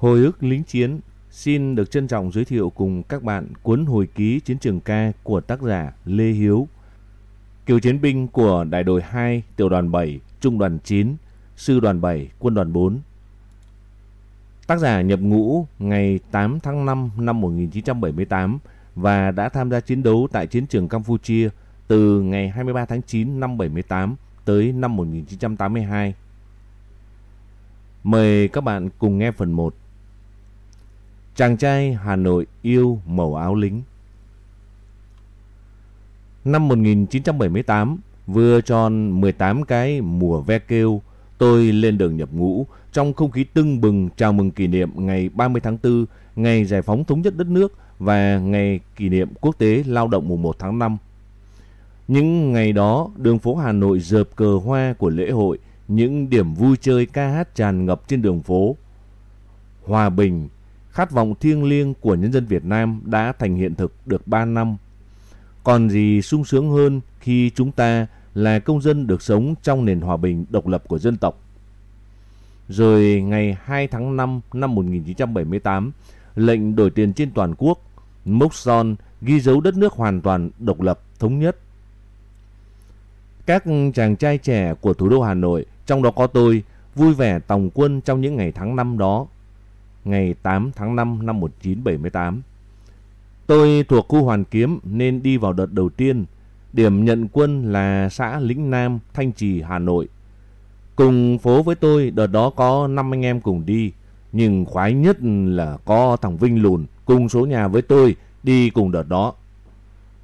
Hồi ức lính chiến xin được trân trọng giới thiệu cùng các bạn cuốn hồi ký chiến trường ca của tác giả Lê Hiếu. Cựu chiến binh của đại đội 2, tiểu đoàn 7, trung đoàn 9, sư đoàn 7, quân đoàn 4. Tác giả nhập ngũ ngày 8 tháng 5 năm 1978 và đã tham gia chiến đấu tại chiến trường Campuchia từ ngày 23 tháng 9 năm 78 tới năm 1982. Mời các bạn cùng nghe phần 1. Chàng trai Hà Nội yêu màu áo lính. Năm 1978, vừa tròn 18 cái mùa ve kêu, tôi lên đường nhập ngũ trong không khí tưng bừng chào mừng kỷ niệm ngày 30 tháng 4, ngày giải phóng thống nhất đất nước và ngày kỷ niệm quốc tế lao động mùng 1 tháng 5. Những ngày đó, đường phố Hà Nội dợp cờ hoa của lễ hội, những điểm vui chơi ca hát tràn ngập trên đường phố. Hòa bình, khát vọng thiêng liêng của nhân dân Việt Nam đã thành hiện thực được 3 năm. Còn gì sung sướng hơn khi chúng ta là công dân được sống trong nền hòa bình độc lập của dân tộc. Rồi ngày 2 tháng 5 năm 1978, lệnh đổi tiền trên toàn quốc, mốc son ghi dấu đất nước hoàn toàn độc lập, thống nhất. Các chàng trai trẻ của thủ đô Hà Nội, trong đó có tôi, vui vẻ tòng quân trong những ngày tháng năm đó. Ngày 8 tháng 5 năm 1978. Tôi thuộc khu Hoàn Kiếm nên đi vào đợt đầu tiên. Điểm nhận quân là xã Lĩnh Nam, Thanh Trì, Hà Nội. Cùng phố với tôi đợt đó có 5 anh em cùng đi. Nhưng khoái nhất là có thằng Vinh Lùn cùng số nhà với tôi đi cùng đợt đó.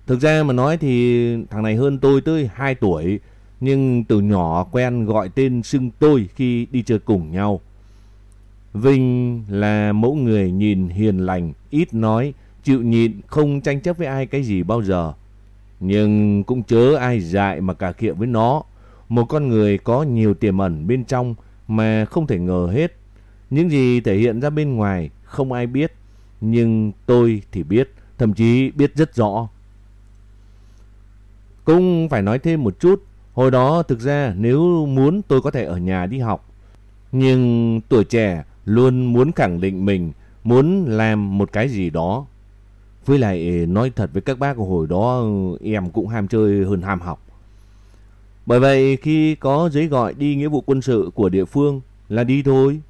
Thực ra mà nói thì thằng này hơn tôi tới 2 tuổi. Nhưng từ nhỏ quen gọi tên xưng tôi khi đi chơi cùng nhau. Vinh là mẫu người nhìn hiền lành, ít nói, chịu nhịn, không tranh chấp với ai cái gì bao giờ. Nhưng cũng chớ ai dại mà cà kiệu với nó. Một con người có nhiều tiềm ẩn bên trong mà không thể ngờ hết. Những gì thể hiện ra bên ngoài không ai biết. Nhưng tôi thì biết, thậm chí biết rất rõ. Cũng phải nói thêm một chút. Hồi đó thực ra nếu muốn tôi có thể ở nhà đi học. Nhưng tuổi trẻ luôn muốn khẳng định mình, muốn làm một cái gì đó. Với lại ờ, nói thật với các bác hồi đó ừ, em cũng ham chơi hơn ham học. Bởi vậy khi có giấy gọi đi nghĩa vụ quân sự của địa phương là đi thôi.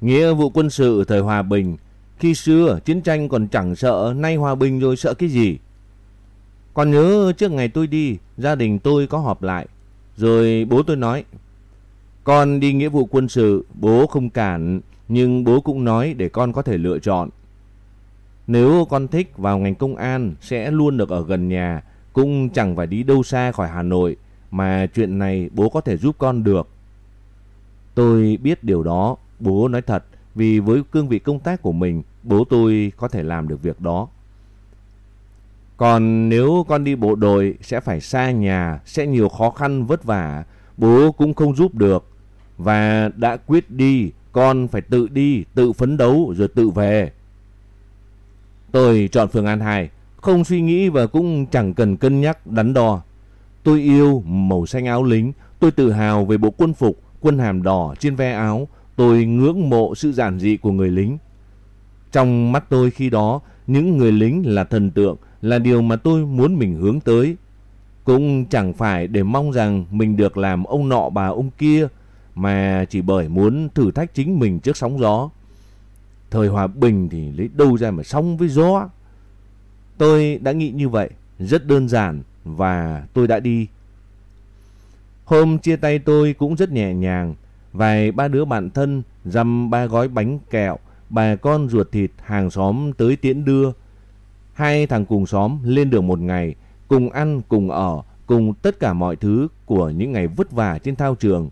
Nghĩa vụ quân sự thời hòa bình, khi xưa chiến tranh còn chẳng sợ, nay hòa bình rồi sợ cái gì. Còn nhớ trước ngày tôi đi, gia đình tôi có họp lại. Rồi bố tôi nói, con đi nghĩa vụ quân sự, bố không cản, nhưng bố cũng nói để con có thể lựa chọn. Nếu con thích vào ngành công an sẽ luôn được ở gần nhà, cũng chẳng phải đi đâu xa khỏi Hà Nội, mà chuyện này bố có thể giúp con được. Tôi biết điều đó, bố nói thật, vì với cương vị công tác của mình, bố tôi có thể làm được việc đó. Còn nếu con đi bộ đội sẽ phải xa nhà, sẽ nhiều khó khăn vất vả, bố cũng không giúp được. Và đã quyết đi, con phải tự đi, tự phấn đấu rồi tự về. Tôi chọn phương án 2, không suy nghĩ và cũng chẳng cần cân nhắc đắn đo. Tôi yêu màu xanh áo lính, tôi tự hào về bộ quân phục, quân hàm đỏ trên ve áo, tôi ngưỡng mộ sự giản dị của người lính. Trong mắt tôi khi đó, những người lính là thần tượng, là điều mà tôi muốn mình hướng tới. Cũng chẳng phải để mong rằng mình được làm ông nọ bà ông kia, mà chỉ bởi muốn thử thách chính mình trước sóng gió. Thời hòa bình thì lấy đâu ra mà sóng với gió. Tôi đã nghĩ như vậy, rất đơn giản và tôi đã đi. Hôm chia tay tôi cũng rất nhẹ nhàng, vài ba đứa bạn thân dăm ba gói bánh kẹo, bà con ruột thịt hàng xóm tới tiễn đưa. Hai thằng cùng xóm lên đường một ngày, cùng ăn, cùng ở, cùng tất cả mọi thứ của những ngày vất vả trên thao trường.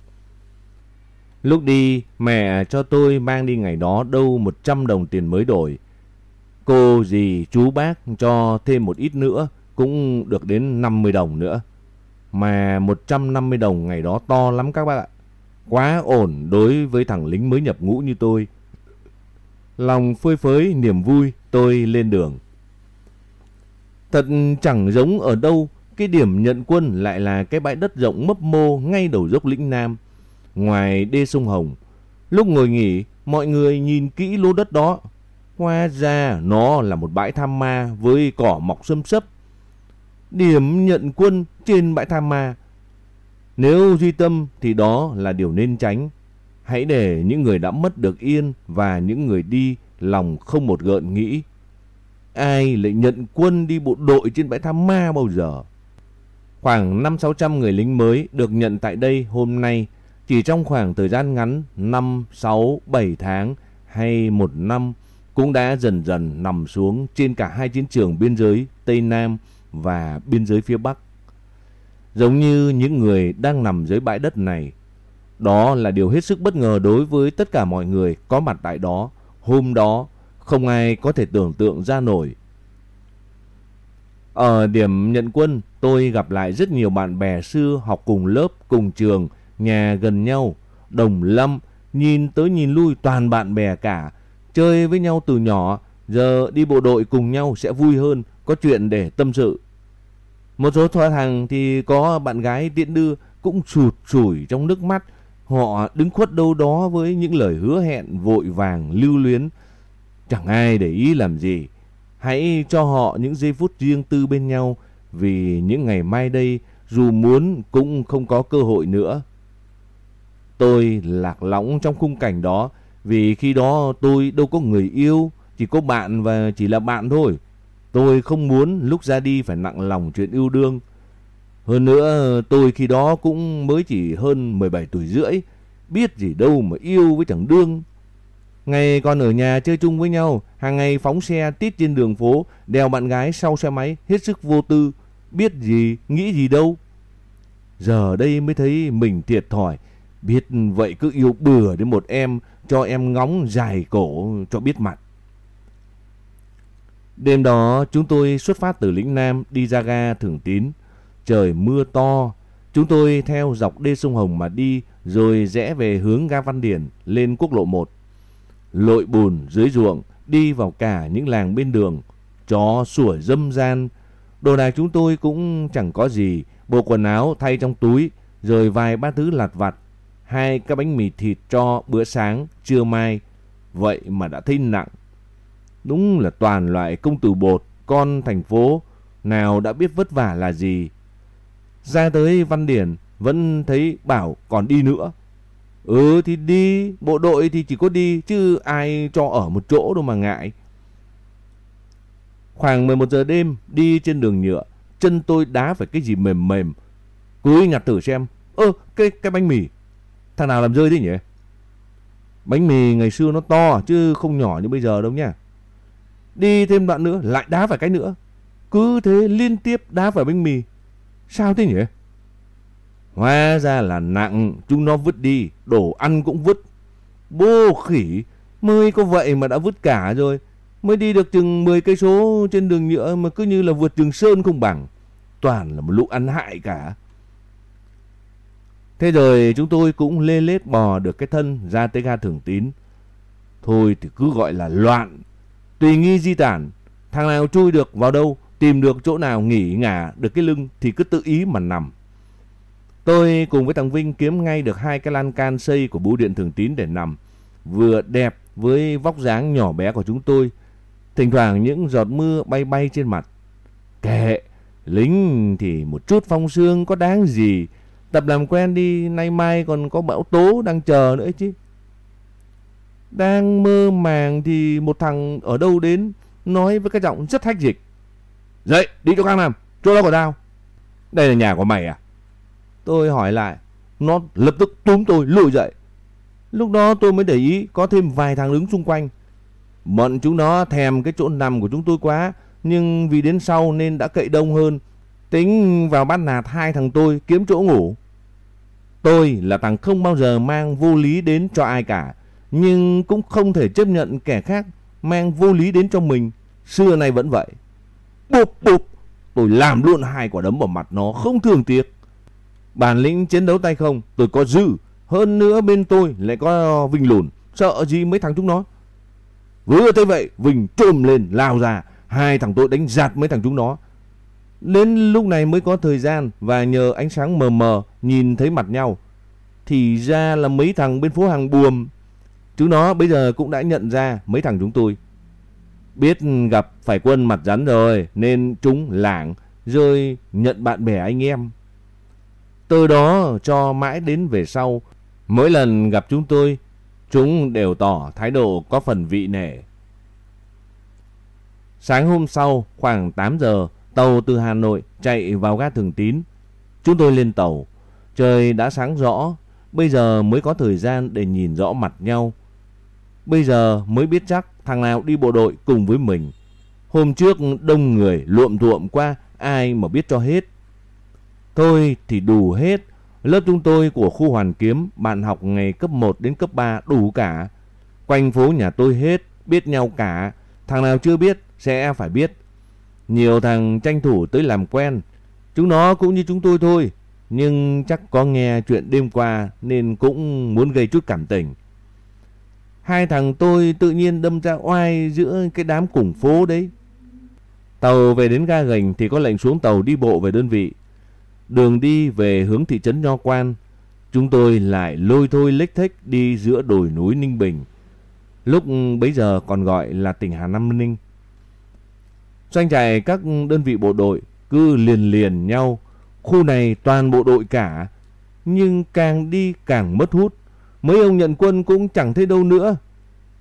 Lúc đi, mẹ cho tôi mang đi ngày đó đâu 100 đồng tiền mới đổi. Cô, dì, chú bác cho thêm một ít nữa, cũng được đến 50 đồng nữa. Mà 150 đồng ngày đó to lắm các bác ạ. Quá ổn đối với thằng lính mới nhập ngũ như tôi. Lòng phơi phới niềm vui tôi lên đường. Thật chẳng giống ở đâu, cái điểm nhận quân lại là cái bãi đất rộng mấp mô ngay đầu dốc lĩnh Nam ngoài đê sông Hồng. Lúc ngồi nghỉ, mọi người nhìn kỹ lô đất đó. Hóa ra nó là một bãi tham ma với cỏ mọc xâm xấp. Điểm nhận quân trên bãi tham ma. Nếu duy tâm thì đó là điều nên tránh. Hãy để những người đã mất được yên và những người đi lòng không một gợn nghĩ. Ai lại nhận quân đi bộ đội trên bãi tham ma bao giờ? Khoảng 5-600 người lính mới được nhận tại đây hôm nay chỉ trong khoảng thời gian ngắn 5, 6, 7 tháng hay một năm cũng đã dần dần nằm xuống trên cả hai chiến trường biên giới Tây Nam và biên giới phía Bắc. Giống như những người đang nằm dưới bãi đất này. Đó là điều hết sức bất ngờ đối với tất cả mọi người có mặt tại đó. Hôm đó không ai có thể tưởng tượng ra nổi. Ở điểm nhận quân, tôi gặp lại rất nhiều bạn bè xưa học cùng lớp, cùng trường, nhà gần nhau, đồng lâm, nhìn tới nhìn lui toàn bạn bè cả, chơi với nhau từ nhỏ, giờ đi bộ đội cùng nhau sẽ vui hơn, có chuyện để tâm sự. Một số thoa thằng thì có bạn gái tiện đưa cũng sụt sủi trong nước mắt, họ đứng khuất đâu đó với những lời hứa hẹn vội vàng lưu luyến, chẳng ai để ý làm gì. Hãy cho họ những giây phút riêng tư bên nhau vì những ngày mai đây dù muốn cũng không có cơ hội nữa. Tôi lạc lõng trong khung cảnh đó vì khi đó tôi đâu có người yêu, chỉ có bạn và chỉ là bạn thôi. Tôi không muốn lúc ra đi phải nặng lòng chuyện yêu đương. Hơn nữa tôi khi đó cũng mới chỉ hơn 17 tuổi rưỡi, biết gì đâu mà yêu với chẳng đương. Ngày còn ở nhà chơi chung với nhau, hàng ngày phóng xe tít trên đường phố, đèo bạn gái sau xe máy, hết sức vô tư, biết gì, nghĩ gì đâu. Giờ đây mới thấy mình thiệt thòi, biết vậy cứ yêu bừa đến một em, cho em ngóng dài cổ cho biết mặt. Đêm đó chúng tôi xuất phát từ lĩnh Nam đi ra ga Thường Tín. Trời mưa to, chúng tôi theo dọc đê sông Hồng mà đi rồi rẽ về hướng ga Văn Điển lên quốc lộ 1 lội bùn dưới ruộng, đi vào cả những làng bên đường, chó sủa dâm gian. Đồ đạc chúng tôi cũng chẳng có gì, bộ quần áo thay trong túi, rồi vài ba thứ lặt vặt, hai cái bánh mì thịt cho bữa sáng, trưa mai. Vậy mà đã thấy nặng. Đúng là toàn loại công tử bột, con thành phố, nào đã biết vất vả là gì. Ra tới Văn Điển, vẫn thấy bảo còn đi nữa. Ừ thì đi, bộ đội thì chỉ có đi chứ ai cho ở một chỗ đâu mà ngại. Khoảng 11 giờ đêm đi trên đường nhựa, chân tôi đá phải cái gì mềm mềm. Cúi nhặt thử xem. Ơ, cái cái bánh mì. Thằng nào làm rơi thế nhỉ? Bánh mì ngày xưa nó to chứ không nhỏ như bây giờ đâu nha. Đi thêm đoạn nữa lại đá phải cái nữa. Cứ thế liên tiếp đá vào bánh mì. Sao thế nhỉ? Hóa ra là nặng, chúng nó vứt đi, đồ ăn cũng vứt. Bô khỉ, mới có vậy mà đã vứt cả rồi. Mới đi được chừng 10 cây số trên đường nhựa mà cứ như là vượt trường sơn không bằng. Toàn là một lũ ăn hại cả. Thế rồi chúng tôi cũng lê lết bò được cái thân ra tới ga thường tín. Thôi thì cứ gọi là loạn. Tùy nghi di tản. Thằng nào chui được vào đâu, tìm được chỗ nào nghỉ ngả được cái lưng thì cứ tự ý mà nằm. Tôi cùng với thằng Vinh kiếm ngay được hai cái lan can xây của bưu điện thường tín để nằm. Vừa đẹp với vóc dáng nhỏ bé của chúng tôi. Thỉnh thoảng những giọt mưa bay bay trên mặt. Kệ, lính thì một chút phong sương có đáng gì. Tập làm quen đi, nay mai còn có bão tố đang chờ nữa chứ. Đang mơ màng thì một thằng ở đâu đến nói với cái giọng rất hách dịch. Dậy, đi chỗ khác làm, chỗ đó của tao. Đây là nhà của mày à? Tôi hỏi lại, nó lập tức túm tôi lùi dậy. Lúc đó tôi mới để ý có thêm vài thằng đứng xung quanh. Bọn chúng nó thèm cái chỗ nằm của chúng tôi quá, nhưng vì đến sau nên đã cậy đông hơn. Tính vào bắt nạt hai thằng tôi kiếm chỗ ngủ. Tôi là thằng không bao giờ mang vô lý đến cho ai cả, nhưng cũng không thể chấp nhận kẻ khác mang vô lý đến cho mình. Xưa nay vẫn vậy. Bụp bụp, tôi làm luôn hai quả đấm vào mặt nó không thường tiếc. Bản lĩnh chiến đấu tay không tôi có dư. Hơn nữa bên tôi lại có Vinh lùn. Sợ gì mấy thằng chúng nó. Vừa thế vậy Vinh trồm lên lao ra. Hai thằng tôi đánh giạt mấy thằng chúng nó. Đến lúc này mới có thời gian và nhờ ánh sáng mờ mờ nhìn thấy mặt nhau. Thì ra là mấy thằng bên phố hàng buồm. Chúng nó bây giờ cũng đã nhận ra mấy thằng chúng tôi. Biết gặp phải quân mặt rắn rồi nên chúng lảng rồi nhận bạn bè anh em. Từ đó cho mãi đến về sau, mỗi lần gặp chúng tôi, chúng đều tỏ thái độ có phần vị nể. Sáng hôm sau, khoảng 8 giờ, tàu từ Hà Nội chạy vào ga Thường Tín. Chúng tôi lên tàu. Trời đã sáng rõ, bây giờ mới có thời gian để nhìn rõ mặt nhau. Bây giờ mới biết chắc thằng nào đi bộ đội cùng với mình. Hôm trước đông người luộm thuộm qua, ai mà biết cho hết. Thôi thì đủ hết. Lớp chúng tôi của khu Hoàn Kiếm, bạn học ngày cấp 1 đến cấp 3 đủ cả. Quanh phố nhà tôi hết, biết nhau cả. Thằng nào chưa biết sẽ phải biết. Nhiều thằng tranh thủ tới làm quen. Chúng nó cũng như chúng tôi thôi. Nhưng chắc có nghe chuyện đêm qua nên cũng muốn gây chút cảm tình. Hai thằng tôi tự nhiên đâm ra oai giữa cái đám cùng phố đấy. Tàu về đến ga gành thì có lệnh xuống tàu đi bộ về đơn vị. Đường đi về hướng thị trấn Nho Quan, chúng tôi lại lôi thôi lếch thếch đi giữa đồi núi Ninh Bình. Lúc bấy giờ còn gọi là tỉnh Hà Nam Ninh. Doanh trại các đơn vị bộ đội cứ liền liền nhau, khu này toàn bộ đội cả, nhưng càng đi càng mất hút. Mấy ông nhận quân cũng chẳng thấy đâu nữa.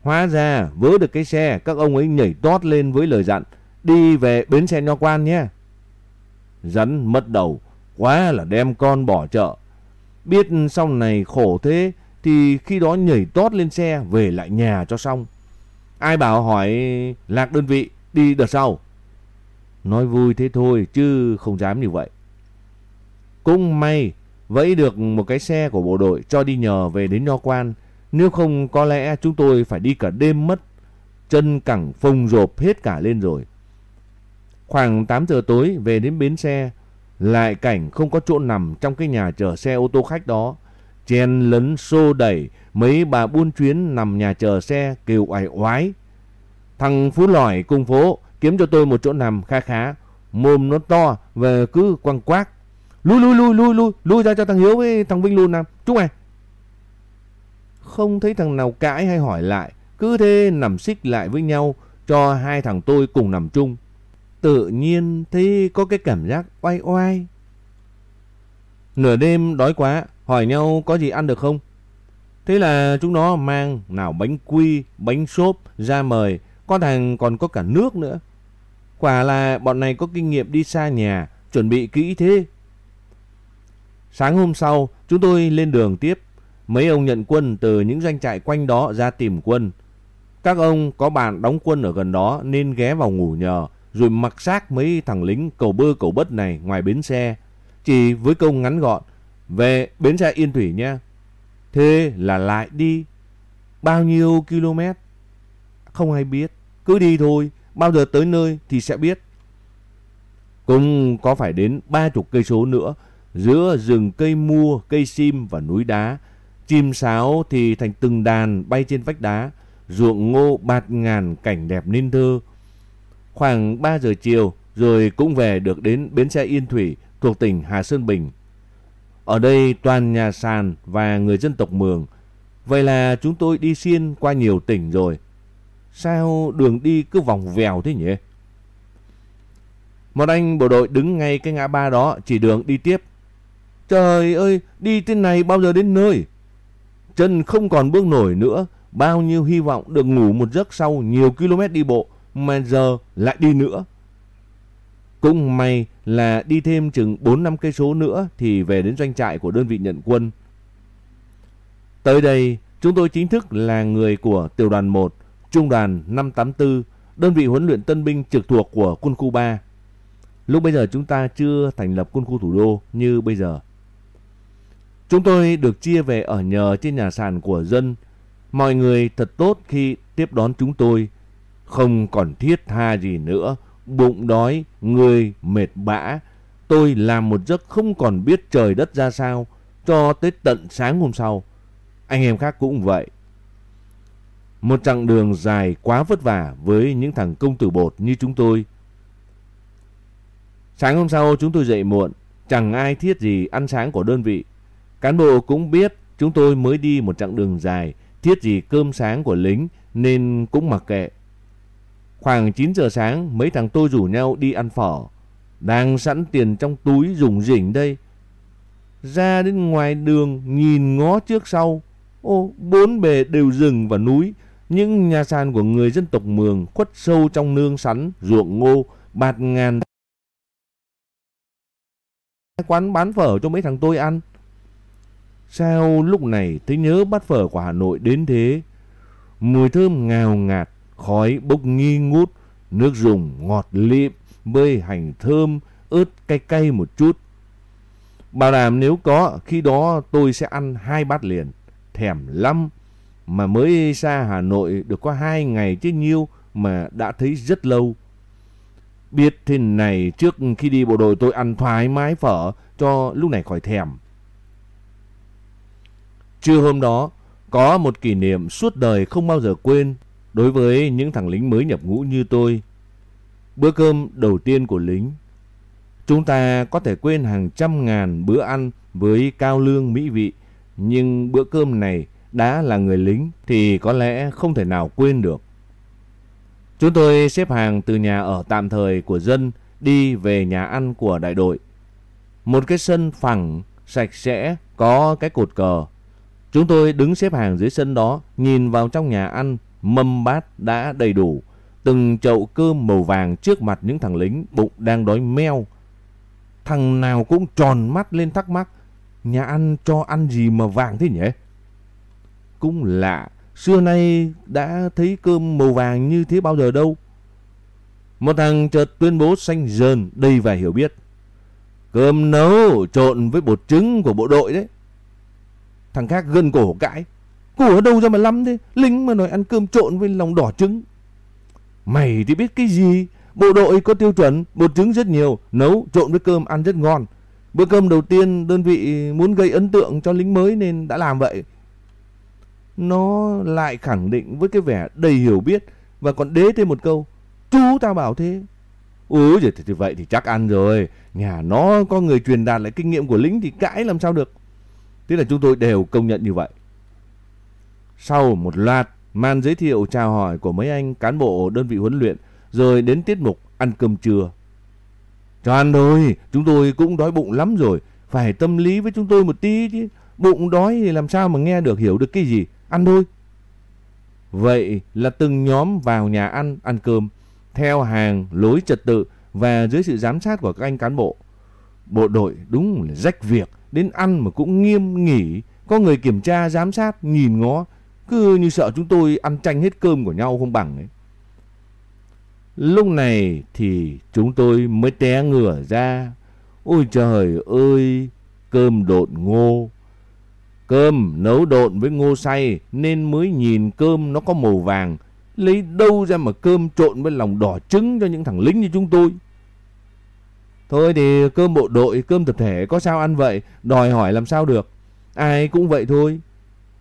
Hóa ra vớ được cái xe, các ông ấy nhảy tót lên với lời dặn, đi về bến xe Nho Quan nhé. Rắn mất đầu, quá là đem con bỏ chợ. Biết sau này khổ thế thì khi đó nhảy tót lên xe về lại nhà cho xong. Ai bảo hỏi lạc đơn vị đi đợt sau. Nói vui thế thôi, chứ không dám như vậy. Cũng may, vẫy được một cái xe của bộ đội cho đi nhờ về đến Nho Quan. Nếu không, có lẽ chúng tôi phải đi cả đêm mất. Chân cẳng phồng rộp hết cả lên rồi. Khoảng 8 giờ tối, về đến bến xe. Lại cảnh không có chỗ nằm trong cái nhà chờ xe ô tô khách đó. Chen lấn xô đẩy mấy bà buôn chuyến nằm nhà chờ xe kêu oải oái. Thằng Phú Lỏi cùng phố kiếm cho tôi một chỗ nằm khá khá. Mồm nó to và cứ quăng quác. Lui lui lui lui lui, lui ra cho thằng Hiếu với thằng Vinh luôn nằm. chúng mày. Không thấy thằng nào cãi hay hỏi lại. Cứ thế nằm xích lại với nhau cho hai thằng tôi cùng nằm chung. Tự nhiên thấy có cái cảm giác oai oai. Nửa đêm đói quá, hỏi nhau có gì ăn được không? Thế là chúng nó mang nào bánh quy, bánh xốp ra mời. Có thằng còn có cả nước nữa. Quả là bọn này có kinh nghiệm đi xa nhà, chuẩn bị kỹ thế. Sáng hôm sau, chúng tôi lên đường tiếp. Mấy ông nhận quân từ những doanh trại quanh đó ra tìm quân. Các ông có bạn đóng quân ở gần đó nên ghé vào ngủ nhờ, rồi mặc xác mấy thằng lính cầu bơ cầu bất này ngoài bến xe. Chỉ với câu ngắn gọn, về bến xe Yên Thủy nha. Thế là lại đi. Bao nhiêu km? Không ai biết. Cứ đi thôi, bao giờ tới nơi thì sẽ biết. Cũng có phải đến ba chục cây số nữa, giữa rừng cây mua, cây sim và núi đá. Chim sáo thì thành từng đàn bay trên vách đá, ruộng ngô bạt ngàn cảnh đẹp nên thơ. Khoảng 3 giờ chiều rồi cũng về được đến bến xe Yên Thủy thuộc tỉnh Hà Sơn Bình. Ở đây toàn nhà sàn và người dân tộc Mường. Vậy là chúng tôi đi xuyên qua nhiều tỉnh rồi. Sao đường đi cứ vòng vèo thế nhỉ? Một anh bộ đội đứng ngay cái ngã ba đó chỉ đường đi tiếp. Trời ơi, đi thế này bao giờ đến nơi? Chân không còn bước nổi nữa, bao nhiêu hy vọng được ngủ một giấc sau nhiều km đi bộ mà giờ lại đi nữa. Cũng may là đi thêm chừng 4 năm cây số nữa thì về đến doanh trại của đơn vị nhận quân. Tới đây, chúng tôi chính thức là người của tiểu đoàn 1, trung đoàn 584, đơn vị huấn luyện tân binh trực thuộc của quân khu 3. Lúc bây giờ chúng ta chưa thành lập quân khu thủ đô như bây giờ. Chúng tôi được chia về ở nhờ trên nhà sàn của dân. Mọi người thật tốt khi tiếp đón chúng tôi. Không còn thiết tha gì nữa. Bụng đói, người mệt bã. Tôi làm một giấc không còn biết trời đất ra sao. Cho tới tận sáng hôm sau. Anh em khác cũng vậy. Một chặng đường dài quá vất vả với những thằng công tử bột như chúng tôi. Sáng hôm sau chúng tôi dậy muộn. Chẳng ai thiết gì ăn sáng của đơn vị. Cán bộ cũng biết chúng tôi mới đi một chặng đường dài thiết gì cơm sáng của lính nên cũng mặc kệ. Khoảng 9 giờ sáng mấy thằng tôi rủ nhau đi ăn phở. Đang sẵn tiền trong túi dùng rỉnh đây. Ra đến ngoài đường nhìn ngó trước sau. Ô, bốn bề đều rừng và núi. Những nhà sàn của người dân tộc Mường khuất sâu trong nương sắn, ruộng ngô, bạt ngàn. Quán bán phở cho mấy thằng tôi ăn. Sao lúc này thấy nhớ bát phở của Hà Nội đến thế? Mùi thơm ngào ngạt, khói bốc nghi ngút, nước dùng ngọt lịm, bơi hành thơm, ớt cay cay một chút. Bảo đảm nếu có, khi đó tôi sẽ ăn hai bát liền. Thèm lắm. Mà mới xa Hà Nội được có hai ngày chứ nhiêu mà đã thấy rất lâu. Biết thế này trước khi đi bộ đội tôi ăn thoải mái phở cho lúc này khỏi thèm. Trưa hôm đó, có một kỷ niệm suốt đời không bao giờ quên đối với những thằng lính mới nhập ngũ như tôi. Bữa cơm đầu tiên của lính. Chúng ta có thể quên hàng trăm ngàn bữa ăn với cao lương mỹ vị, nhưng bữa cơm này đã là người lính thì có lẽ không thể nào quên được. Chúng tôi xếp hàng từ nhà ở tạm thời của dân đi về nhà ăn của đại đội. Một cái sân phẳng, sạch sẽ, có cái cột cờ. Chúng tôi đứng xếp hàng dưới sân đó, nhìn vào trong nhà ăn, mâm bát đã đầy đủ. Từng chậu cơm màu vàng trước mặt những thằng lính bụng đang đói meo. Thằng nào cũng tròn mắt lên thắc mắc, nhà ăn cho ăn gì mà vàng thế nhỉ? Cũng lạ, xưa nay đã thấy cơm màu vàng như thế bao giờ đâu. Một thằng chợt tuyên bố xanh dờn đầy và hiểu biết. Cơm nấu trộn với bột trứng của bộ đội đấy. Thằng khác gân cổ cãi. Cổ ở đâu ra mà lắm thế? Lính mà nói ăn cơm trộn với lòng đỏ trứng. Mày thì biết cái gì? Bộ đội có tiêu chuẩn, bột trứng rất nhiều, nấu trộn với cơm ăn rất ngon. Bữa cơm đầu tiên đơn vị muốn gây ấn tượng cho lính mới nên đã làm vậy. Nó lại khẳng định với cái vẻ đầy hiểu biết và còn đế thêm một câu. Chú tao bảo thế. Ừ thì, thì, thì vậy thì chắc ăn rồi. Nhà nó có người truyền đạt lại kinh nghiệm của lính thì cãi làm sao được. Thế là chúng tôi đều công nhận như vậy. Sau một loạt màn giới thiệu chào hỏi của mấy anh cán bộ đơn vị huấn luyện rồi đến tiết mục ăn cơm trưa. Cho ăn thôi, chúng tôi cũng đói bụng lắm rồi, phải tâm lý với chúng tôi một tí chứ. Bụng đói thì làm sao mà nghe được hiểu được cái gì, ăn thôi. Vậy là từng nhóm vào nhà ăn, ăn cơm, theo hàng, lối trật tự và dưới sự giám sát của các anh cán bộ. Bộ đội đúng là rách việc, đến ăn mà cũng nghiêm nghỉ, có người kiểm tra, giám sát, nhìn ngó, cứ như sợ chúng tôi ăn tranh hết cơm của nhau không bằng ấy. Lúc này thì chúng tôi mới té ngửa ra. Ôi trời ơi, cơm độn ngô. Cơm nấu độn với ngô xay nên mới nhìn cơm nó có màu vàng. Lấy đâu ra mà cơm trộn với lòng đỏ trứng cho những thằng lính như chúng tôi. Thôi thì cơm bộ đội, cơm tập thể có sao ăn vậy, đòi hỏi làm sao được. Ai cũng vậy thôi.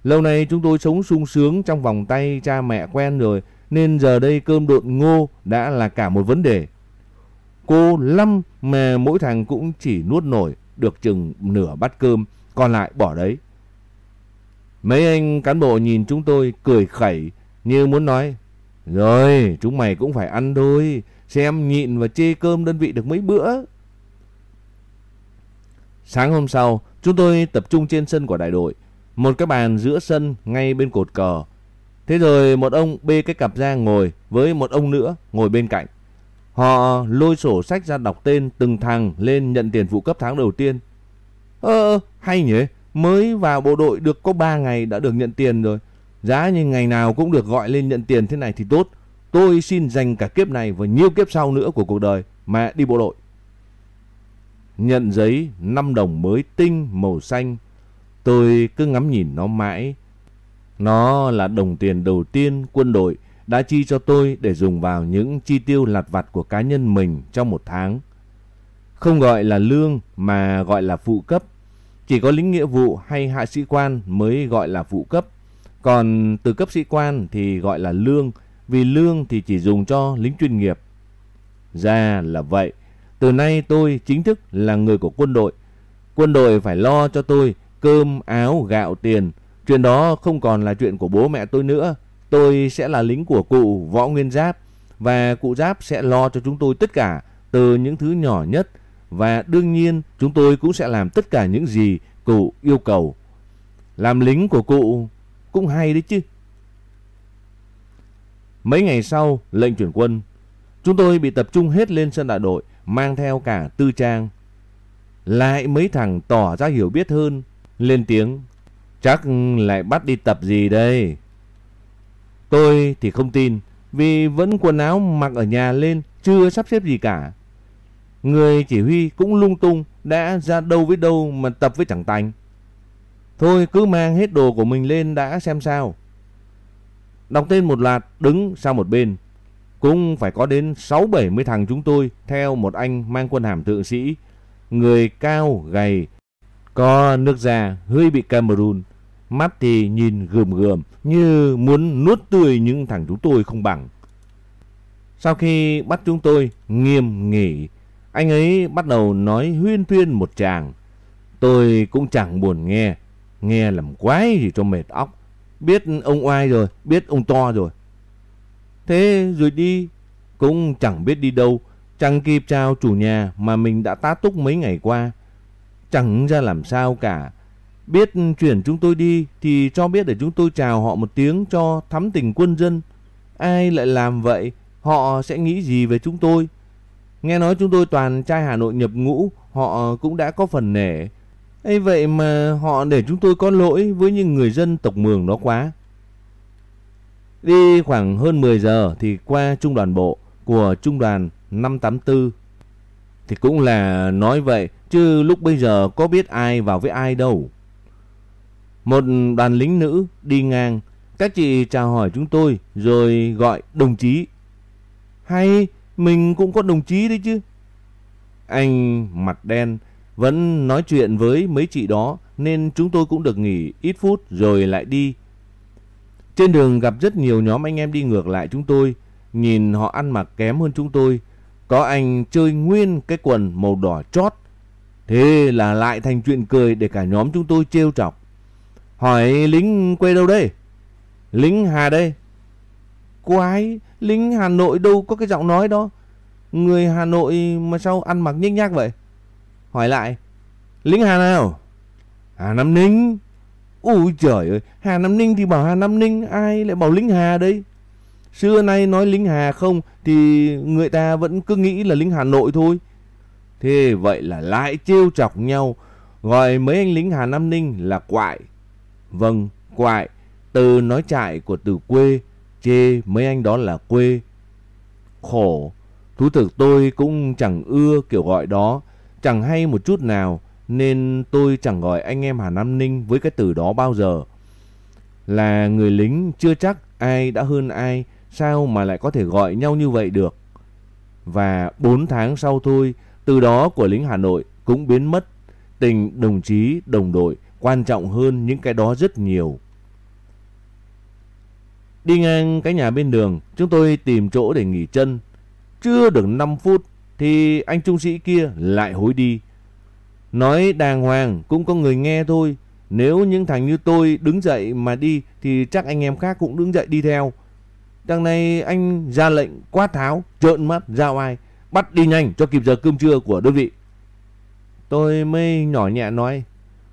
Lâu nay chúng tôi sống sung sướng trong vòng tay cha mẹ quen rồi, nên giờ đây cơm độn ngô đã là cả một vấn đề. Cô lăm mà mỗi thằng cũng chỉ nuốt nổi được chừng nửa bát cơm, còn lại bỏ đấy. Mấy anh cán bộ nhìn chúng tôi cười khẩy như muốn nói, rồi chúng mày cũng phải ăn thôi, xem nhịn và chê cơm đơn vị được mấy bữa. Sáng hôm sau, chúng tôi tập trung trên sân của đại đội, một cái bàn giữa sân ngay bên cột cờ. Thế rồi một ông bê cái cặp ra ngồi với một ông nữa ngồi bên cạnh. Họ lôi sổ sách ra đọc tên từng thằng lên nhận tiền phụ cấp tháng đầu tiên. Ơ, hay nhỉ, mới vào bộ đội được có 3 ngày đã được nhận tiền rồi. Giá như ngày nào cũng được gọi lên nhận tiền thế này thì tốt. Tôi xin dành cả kiếp này và nhiều kiếp sau nữa của cuộc đời mà đi bộ đội. Nhận giấy 5 đồng mới tinh, màu xanh. Tôi cứ ngắm nhìn nó mãi. Nó là đồng tiền đầu tiên quân đội đã chi cho tôi để dùng vào những chi tiêu lặt vặt của cá nhân mình trong một tháng. Không gọi là lương mà gọi là phụ cấp. Chỉ có lính nghĩa vụ hay hạ sĩ quan mới gọi là phụ cấp. Còn từ cấp sĩ quan thì gọi là lương, vì lương thì chỉ dùng cho lính chuyên nghiệp. Ra là vậy. Từ nay tôi chính thức là người của quân đội. Quân đội phải lo cho tôi cơm, áo, gạo, tiền, Chuyện đó không còn là chuyện của bố mẹ tôi nữa. Tôi sẽ là lính của cụ Võ Nguyên Giáp và cụ Giáp sẽ lo cho chúng tôi tất cả từ những thứ nhỏ nhất và đương nhiên chúng tôi cũng sẽ làm tất cả những gì cụ yêu cầu. Làm lính của cụ cũng hay đấy chứ. Mấy ngày sau lệnh chuyển quân, chúng tôi bị tập trung hết lên sân đại đội mang theo cả tư trang. Lại mấy thằng tỏ ra hiểu biết hơn, lên tiếng. Chắc lại bắt đi tập gì đây? Tôi thì không tin, vì vẫn quần áo mặc ở nhà lên, chưa sắp xếp gì cả. Người chỉ huy cũng lung tung, đã ra đâu với đâu mà tập với chẳng tành. Thôi cứ mang hết đồ của mình lên đã xem sao. Đọc tên một loạt đứng sang một bên. Cũng phải có đến 6-70 thằng chúng tôi theo một anh mang quân hàm thượng sĩ. Người cao, gầy, có nước da, hơi bị Cameroon. Mắt thì nhìn gườm gườm như muốn nuốt tươi những thằng chúng tôi không bằng. Sau khi bắt chúng tôi nghiêm nghỉ, anh ấy bắt đầu nói huyên thuyên một chàng. Tôi cũng chẳng buồn nghe, nghe làm quái gì cho mệt óc. Biết ông oai rồi, biết ông to rồi. Thế rồi đi, cũng chẳng biết đi đâu, chẳng kịp chào chủ nhà mà mình đã tá túc mấy ngày qua. Chẳng ra làm sao cả. Biết chuyển chúng tôi đi thì cho biết để chúng tôi chào họ một tiếng cho thắm tình quân dân. Ai lại làm vậy, họ sẽ nghĩ gì về chúng tôi? Nghe nói chúng tôi toàn trai Hà Nội nhập ngũ, họ cũng đã có phần nể ấy vậy mà họ để chúng tôi có lỗi với những người dân tộc Mường đó quá. Đi khoảng hơn 10 giờ thì qua trung đoàn bộ của trung đoàn 584. Thì cũng là nói vậy chứ lúc bây giờ có biết ai vào với ai đâu. Một đoàn lính nữ đi ngang, các chị chào hỏi chúng tôi rồi gọi đồng chí. Hay mình cũng có đồng chí đấy chứ. Anh mặt đen vẫn nói chuyện với mấy chị đó nên chúng tôi cũng được nghỉ ít phút rồi lại đi. Trên đường gặp rất nhiều nhóm anh em đi ngược lại chúng tôi, nhìn họ ăn mặc kém hơn chúng tôi. Có anh chơi nguyên cái quần màu đỏ chót. Thế là lại thành chuyện cười để cả nhóm chúng tôi trêu chọc. Hỏi lính quê đâu đây? Lính Hà đây. Quái, lính Hà Nội đâu có cái giọng nói đó. Người Hà Nội mà sao ăn mặc nhếch nhác vậy? Hỏi lại, Lính Hà nào? Hà Nam Ninh. Ui trời ơi, Hà Nam Ninh thì bảo Hà Nam Ninh, Ai lại bảo lính Hà đây? Xưa nay nói lính Hà không Thì người ta vẫn cứ nghĩ là lính Hà Nội thôi. Thế vậy là lại trêu chọc nhau, Gọi mấy anh lính Hà Nam Ninh là quại. Vâng quại, Từ nói chạy của từ quê Chê mấy anh đó là quê Khổ Thú thực tôi cũng chẳng ưa kiểu gọi đó chẳng hay một chút nào nên tôi chẳng gọi anh em Hà Nam Ninh với cái từ đó bao giờ. Là người lính chưa chắc ai đã hơn ai, sao mà lại có thể gọi nhau như vậy được. Và 4 tháng sau thôi, từ đó của lính Hà Nội cũng biến mất. Tình đồng chí, đồng đội quan trọng hơn những cái đó rất nhiều. Đi ngang cái nhà bên đường, chúng tôi tìm chỗ để nghỉ chân. Chưa được 5 phút thì anh trung sĩ kia lại hối đi. Nói đàng hoàng cũng có người nghe thôi. Nếu những thằng như tôi đứng dậy mà đi thì chắc anh em khác cũng đứng dậy đi theo. Đằng này anh ra lệnh quát tháo, trợn mắt, giao ai, bắt đi nhanh cho kịp giờ cơm trưa của đơn vị. Tôi mới nhỏ nhẹ nói,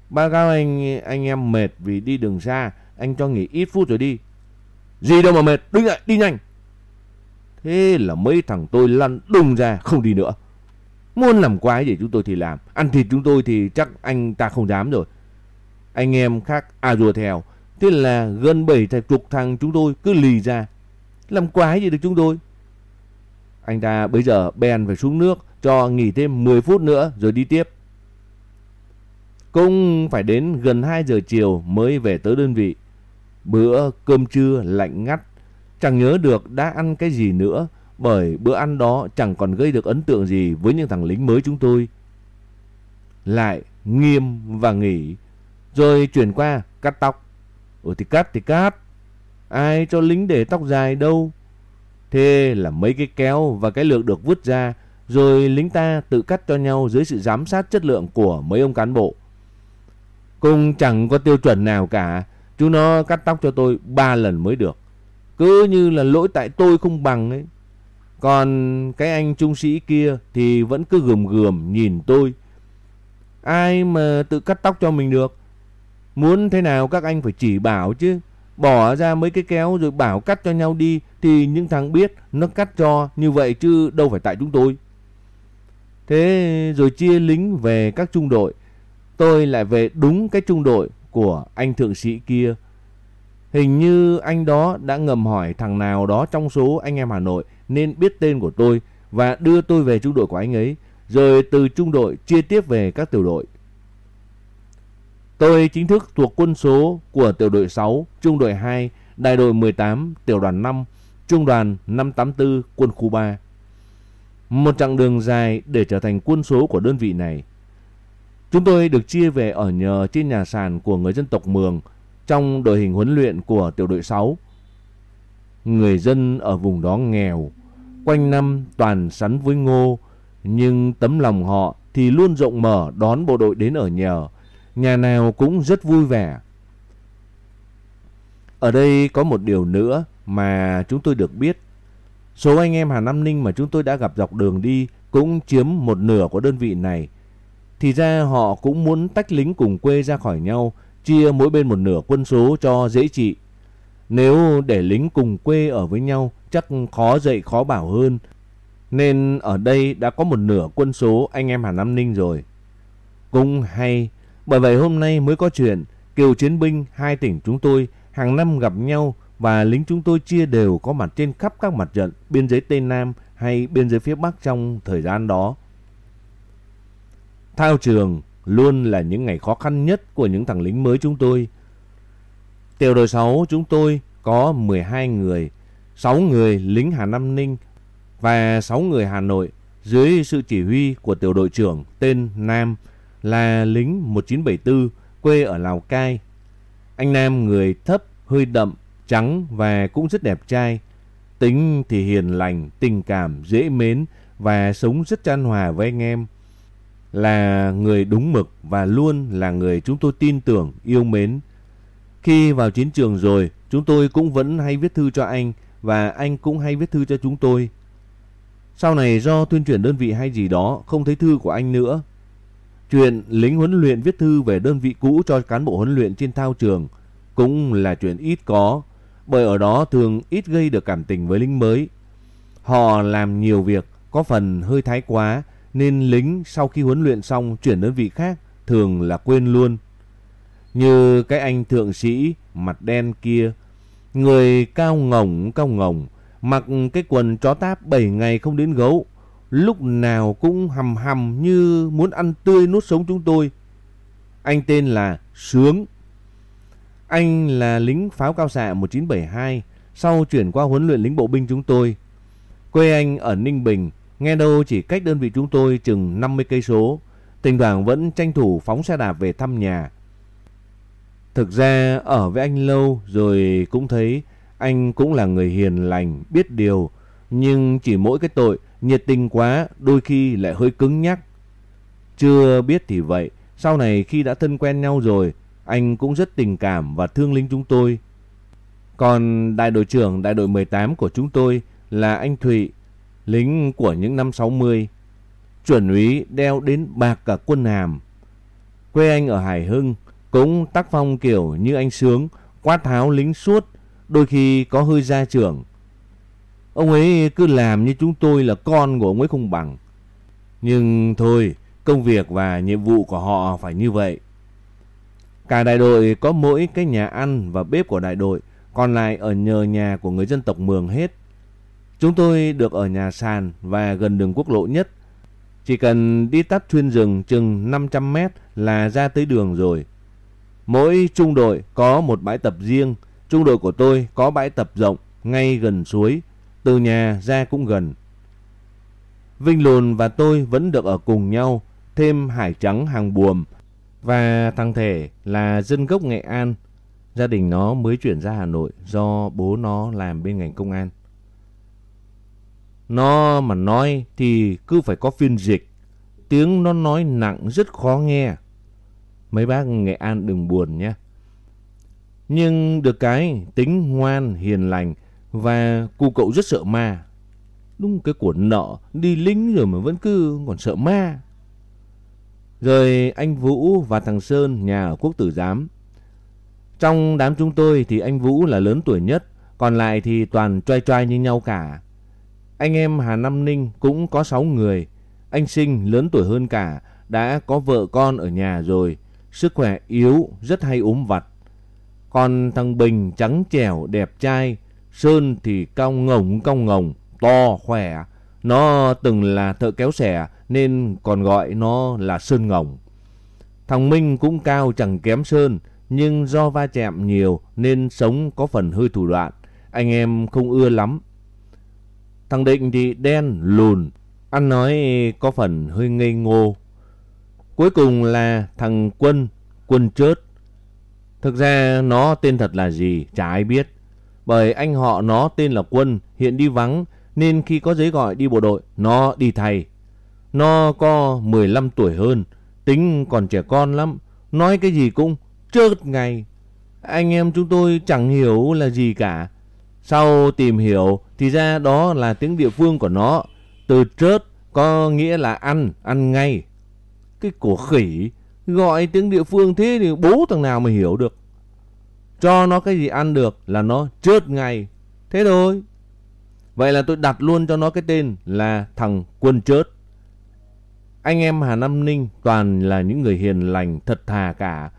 ba cáo anh anh em mệt vì đi đường xa, anh cho nghỉ ít phút rồi đi. Gì đâu mà mệt, đứng lại, đi nhanh. Thế là mấy thằng tôi lăn đùng ra không đi nữa. Muốn làm quái gì chúng tôi thì làm. Ăn thịt chúng tôi thì chắc anh ta không dám rồi. Anh em khác à rùa theo. Thế là gần bảy chục thằng chúng tôi cứ lì ra. Làm quái gì được chúng tôi. Anh ta bây giờ bèn phải xuống nước cho nghỉ thêm 10 phút nữa rồi đi tiếp. Cũng phải đến gần 2 giờ chiều mới về tới đơn vị. Bữa cơm trưa lạnh ngắt Chẳng nhớ được đã ăn cái gì nữa, bởi bữa ăn đó chẳng còn gây được ấn tượng gì với những thằng lính mới chúng tôi. Lại nghiêm và nghỉ rồi chuyển qua, cắt tóc. Ừ thì cắt thì cắt. Ai cho lính để tóc dài đâu. Thế là mấy cái kéo và cái lược được vứt ra, rồi lính ta tự cắt cho nhau dưới sự giám sát chất lượng của mấy ông cán bộ. Cùng chẳng có tiêu chuẩn nào cả Chúng nó cắt tóc cho tôi ba lần mới được. Cứ như là lỗi tại tôi không bằng ấy. Còn cái anh trung sĩ kia thì vẫn cứ gườm gườm nhìn tôi. Ai mà tự cắt tóc cho mình được. Muốn thế nào các anh phải chỉ bảo chứ. Bỏ ra mấy cái kéo rồi bảo cắt cho nhau đi thì những thằng biết nó cắt cho như vậy chứ đâu phải tại chúng tôi. Thế rồi chia lính về các trung đội. Tôi lại về đúng cái trung đội của anh thượng sĩ kia. Hình như anh đó đã ngầm hỏi thằng nào đó trong số anh em Hà Nội nên biết tên của tôi và đưa tôi về trung đội của anh ấy, rồi từ trung đội chia tiếp về các tiểu đội. Tôi chính thức thuộc quân số của tiểu đội 6, trung đội 2, đại đội 18, tiểu đoàn 5, trung đoàn 584, quân khu 3. Một chặng đường dài để trở thành quân số của đơn vị này. Chúng tôi được chia về ở nhờ trên nhà sàn của người dân tộc Mường trong đội hình huấn luyện của tiểu đội 6. Người dân ở vùng đó nghèo, quanh năm toàn sắn với ngô, nhưng tấm lòng họ thì luôn rộng mở đón bộ đội đến ở nhờ, nhà nào cũng rất vui vẻ. Ở đây có một điều nữa mà chúng tôi được biết. Số anh em Hà Nam Ninh mà chúng tôi đã gặp dọc đường đi cũng chiếm một nửa của đơn vị này. Thì ra họ cũng muốn tách lính cùng quê ra khỏi nhau, chia mỗi bên một nửa quân số cho dễ trị. Nếu để lính cùng quê ở với nhau chắc khó dạy khó bảo hơn. Nên ở đây đã có một nửa quân số anh em Hà Nam Ninh rồi. Cũng hay, bởi vậy hôm nay mới có chuyện kiều chiến binh hai tỉnh chúng tôi hàng năm gặp nhau và lính chúng tôi chia đều có mặt trên khắp các mặt trận biên giới Tây Nam hay biên giới phía Bắc trong thời gian đó. Thao trường luôn là những ngày khó khăn nhất của những thằng lính mới chúng tôi. Tiểu đội 6 chúng tôi có 12 người, 6 người lính Hà Nam Ninh và 6 người Hà Nội dưới sự chỉ huy của tiểu đội trưởng tên Nam là lính 1974 quê ở Lào Cai. Anh Nam người thấp, hơi đậm, trắng và cũng rất đẹp trai. Tính thì hiền lành, tình cảm, dễ mến và sống rất chan hòa với anh em. Là người đúng mực và luôn là người chúng tôi tin tưởng, yêu mến. Khi vào chiến trường rồi, chúng tôi cũng vẫn hay viết thư cho anh và anh cũng hay viết thư cho chúng tôi. Sau này do tuyên truyền đơn vị hay gì đó, không thấy thư của anh nữa. Chuyện lính huấn luyện viết thư về đơn vị cũ cho cán bộ huấn luyện trên thao trường cũng là chuyện ít có, bởi ở đó thường ít gây được cảm tình với lính mới. Họ làm nhiều việc, có phần hơi thái quá, nên lính sau khi huấn luyện xong chuyển đơn vị khác thường là quên luôn. Như cái anh thượng sĩ mặt đen kia, người cao ngồng cao ngồng, mặc cái quần chó táp 7 ngày không đến gấu, lúc nào cũng hầm hầm như muốn ăn tươi nuốt sống chúng tôi. Anh tên là Sướng. Anh là lính pháo cao xạ 1972, sau chuyển qua huấn luyện lính bộ binh chúng tôi. Quê anh ở Ninh Bình, nghe đâu chỉ cách đơn vị chúng tôi chừng 50 cây số. tình thoảng vẫn tranh thủ phóng xe đạp về thăm nhà. Thực ra ở với anh lâu rồi cũng thấy anh cũng là người hiền lành, biết điều, nhưng chỉ mỗi cái tội nhiệt tình quá, đôi khi lại hơi cứng nhắc. Chưa biết thì vậy, sau này khi đã thân quen nhau rồi, anh cũng rất tình cảm và thương lính chúng tôi. Còn đại đội trưởng đại đội 18 của chúng tôi là anh Thụy, lính của những năm 60. Chuẩn úy đeo đến bạc cả quân hàm. Quê anh ở Hải Hưng, cũng tác phong kiểu như anh Sướng, quát tháo lính suốt, đôi khi có hơi gia trưởng. Ông ấy cứ làm như chúng tôi là con của ông ấy không bằng. Nhưng thôi, công việc và nhiệm vụ của họ phải như vậy. Cả đại đội có mỗi cái nhà ăn và bếp của đại đội, còn lại ở nhờ nhà của người dân tộc Mường hết. Chúng tôi được ở nhà sàn và gần đường quốc lộ nhất. Chỉ cần đi tắt chuyên rừng chừng 500 mét là ra tới đường rồi. Mỗi trung đội có một bãi tập riêng. Trung đội của tôi có bãi tập rộng ngay gần suối. Từ nhà ra cũng gần. Vinh Lùn và tôi vẫn được ở cùng nhau. Thêm hải trắng, hàng buồm và thằng Thể là dân gốc Nghệ An. Gia đình nó mới chuyển ra Hà Nội do bố nó làm bên ngành công an. Nó mà nói thì cứ phải có phiên dịch. Tiếng nó nói nặng rất khó nghe. Mấy bác Nghệ An đừng buồn nhé. Nhưng được cái tính ngoan, hiền lành và cu cậu rất sợ ma. Đúng cái của nợ, đi lính rồi mà vẫn cứ còn sợ ma. Rồi anh Vũ và thằng Sơn nhà ở quốc tử giám. Trong đám chúng tôi thì anh Vũ là lớn tuổi nhất, còn lại thì toàn trai trai như nhau cả. Anh em Hà Nam Ninh cũng có 6 người. Anh Sinh lớn tuổi hơn cả, đã có vợ con ở nhà rồi. Sức khỏe yếu, rất hay ốm vặt. Còn thằng Bình trắng trẻo, đẹp trai. Sơn thì cao ngồng cao ngồng, to, khỏe. Nó từng là thợ kéo xẻ nên còn gọi nó là Sơn Ngồng. Thằng Minh cũng cao chẳng kém Sơn, nhưng do va chạm nhiều nên sống có phần hơi thủ đoạn. Anh em không ưa lắm. Thằng Định thì đen, lùn, ăn nói có phần hơi ngây ngô. Cuối cùng là thằng Quân, Quân Chớt. Thực ra nó tên thật là gì chả ai biết. Bởi anh họ nó tên là Quân, hiện đi vắng nên khi có giấy gọi đi bộ đội, nó đi thay. Nó có 15 tuổi hơn, tính còn trẻ con lắm, nói cái gì cũng chớt ngay. Anh em chúng tôi chẳng hiểu là gì cả. Sau tìm hiểu thì ra đó là tiếng địa phương của nó. Từ chớt có nghĩa là ăn, ăn ngay. Cái cổ khỉ gọi tiếng địa phương thế thì bố thằng nào mà hiểu được. Cho nó cái gì ăn được là nó chớt ngay. Thế thôi. Vậy là tôi đặt luôn cho nó cái tên là thằng quân chớt. Anh em Hà Nam Ninh toàn là những người hiền lành, thật thà cả.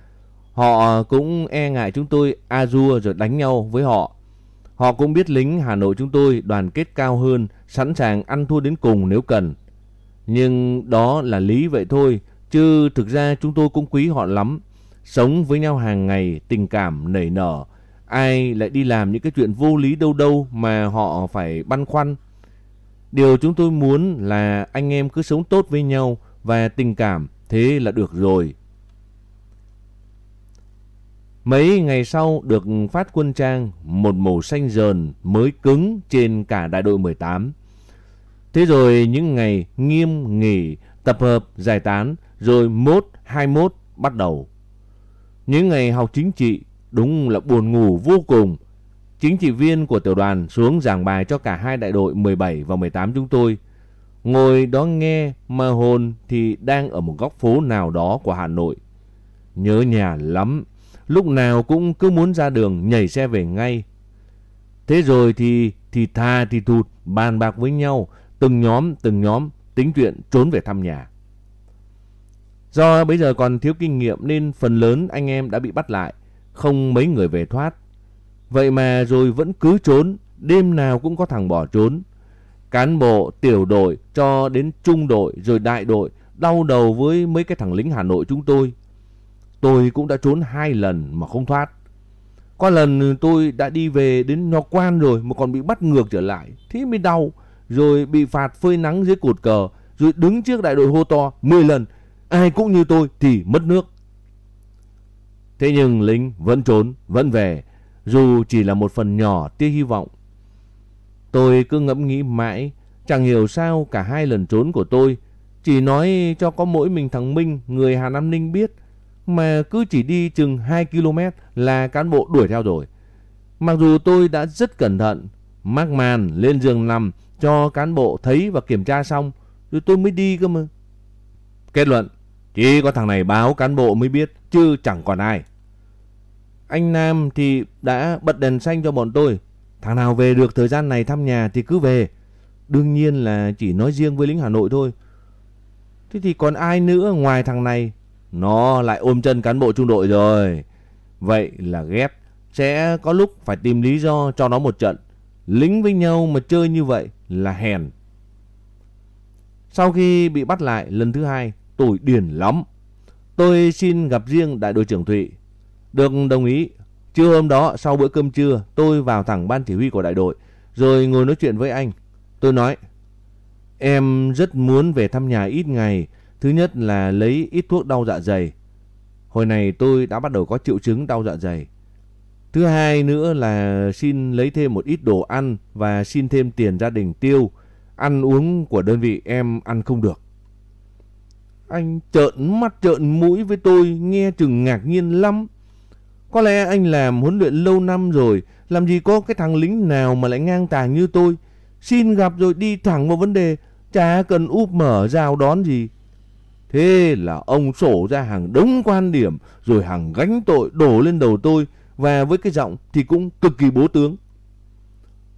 Họ cũng e ngại chúng tôi a rồi đánh nhau với họ. Họ cũng biết lính Hà Nội chúng tôi đoàn kết cao hơn, sẵn sàng ăn thua đến cùng nếu cần. Nhưng đó là lý vậy thôi, chứ thực ra chúng tôi cũng quý họ lắm. Sống với nhau hàng ngày, tình cảm nảy nở. Ai lại đi làm những cái chuyện vô lý đâu đâu mà họ phải băn khoăn. Điều chúng tôi muốn là anh em cứ sống tốt với nhau và tình cảm, thế là được rồi. Mấy ngày sau được phát quân trang một màu xanh dờn mới cứng trên cả đại đội 18. Thế rồi những ngày nghiêm nghỉ, tập hợp, giải tán, rồi mốt, hai mốt bắt đầu. Những ngày học chính trị đúng là buồn ngủ vô cùng. Chính trị viên của tiểu đoàn xuống giảng bài cho cả hai đại đội 17 và 18 chúng tôi. Ngồi đó nghe mà hồn thì đang ở một góc phố nào đó của Hà Nội. Nhớ nhà lắm lúc nào cũng cứ muốn ra đường nhảy xe về ngay. Thế rồi thì thì tha thì thụt bàn bạc với nhau, từng nhóm từng nhóm tính chuyện trốn về thăm nhà. Do bây giờ còn thiếu kinh nghiệm nên phần lớn anh em đã bị bắt lại, không mấy người về thoát. Vậy mà rồi vẫn cứ trốn, đêm nào cũng có thằng bỏ trốn. Cán bộ, tiểu đội cho đến trung đội rồi đại đội đau đầu với mấy cái thằng lính Hà Nội chúng tôi. Tôi cũng đã trốn hai lần mà không thoát. Có lần tôi đã đi về đến Nho Quan rồi mà còn bị bắt ngược trở lại. Thế mới đau. Rồi bị phạt phơi nắng dưới cột cờ. Rồi đứng trước đại đội hô to 10 lần. Ai cũng như tôi thì mất nước. Thế nhưng lính vẫn trốn, vẫn về. Dù chỉ là một phần nhỏ tia hy vọng. Tôi cứ ngẫm nghĩ mãi. Chẳng hiểu sao cả hai lần trốn của tôi. Chỉ nói cho có mỗi mình thằng Minh, người Hà Nam Ninh biết mà cứ chỉ đi chừng 2 km là cán bộ đuổi theo rồi. Mặc dù tôi đã rất cẩn thận, mắc màn lên giường nằm cho cán bộ thấy và kiểm tra xong, rồi tôi mới đi cơ mà. Kết luận, chỉ có thằng này báo cán bộ mới biết, chứ chẳng còn ai. Anh Nam thì đã bật đèn xanh cho bọn tôi. Thằng nào về được thời gian này thăm nhà thì cứ về. Đương nhiên là chỉ nói riêng với lính Hà Nội thôi. Thế thì còn ai nữa ngoài thằng này nó lại ôm chân cán bộ trung đội rồi. Vậy là ghét. Sẽ có lúc phải tìm lý do cho nó một trận. Lính với nhau mà chơi như vậy là hèn. Sau khi bị bắt lại lần thứ hai, tôi điền lắm. Tôi xin gặp riêng đại đội trưởng Thụy. Được đồng ý. Trưa hôm đó, sau bữa cơm trưa, tôi vào thẳng ban chỉ huy của đại đội, rồi ngồi nói chuyện với anh. Tôi nói, em rất muốn về thăm nhà ít ngày, Thứ nhất là lấy ít thuốc đau dạ dày. Hồi này tôi đã bắt đầu có triệu chứng đau dạ dày. Thứ hai nữa là xin lấy thêm một ít đồ ăn và xin thêm tiền gia đình tiêu. Ăn uống của đơn vị em ăn không được. Anh trợn mắt trợn mũi với tôi nghe chừng ngạc nhiên lắm. Có lẽ anh làm huấn luyện lâu năm rồi, làm gì có cái thằng lính nào mà lại ngang tàng như tôi. Xin gặp rồi đi thẳng vào vấn đề, chả cần úp mở rào đón gì. Thế là ông sổ ra hàng đống quan điểm rồi hàng gánh tội đổ lên đầu tôi và với cái giọng thì cũng cực kỳ bố tướng.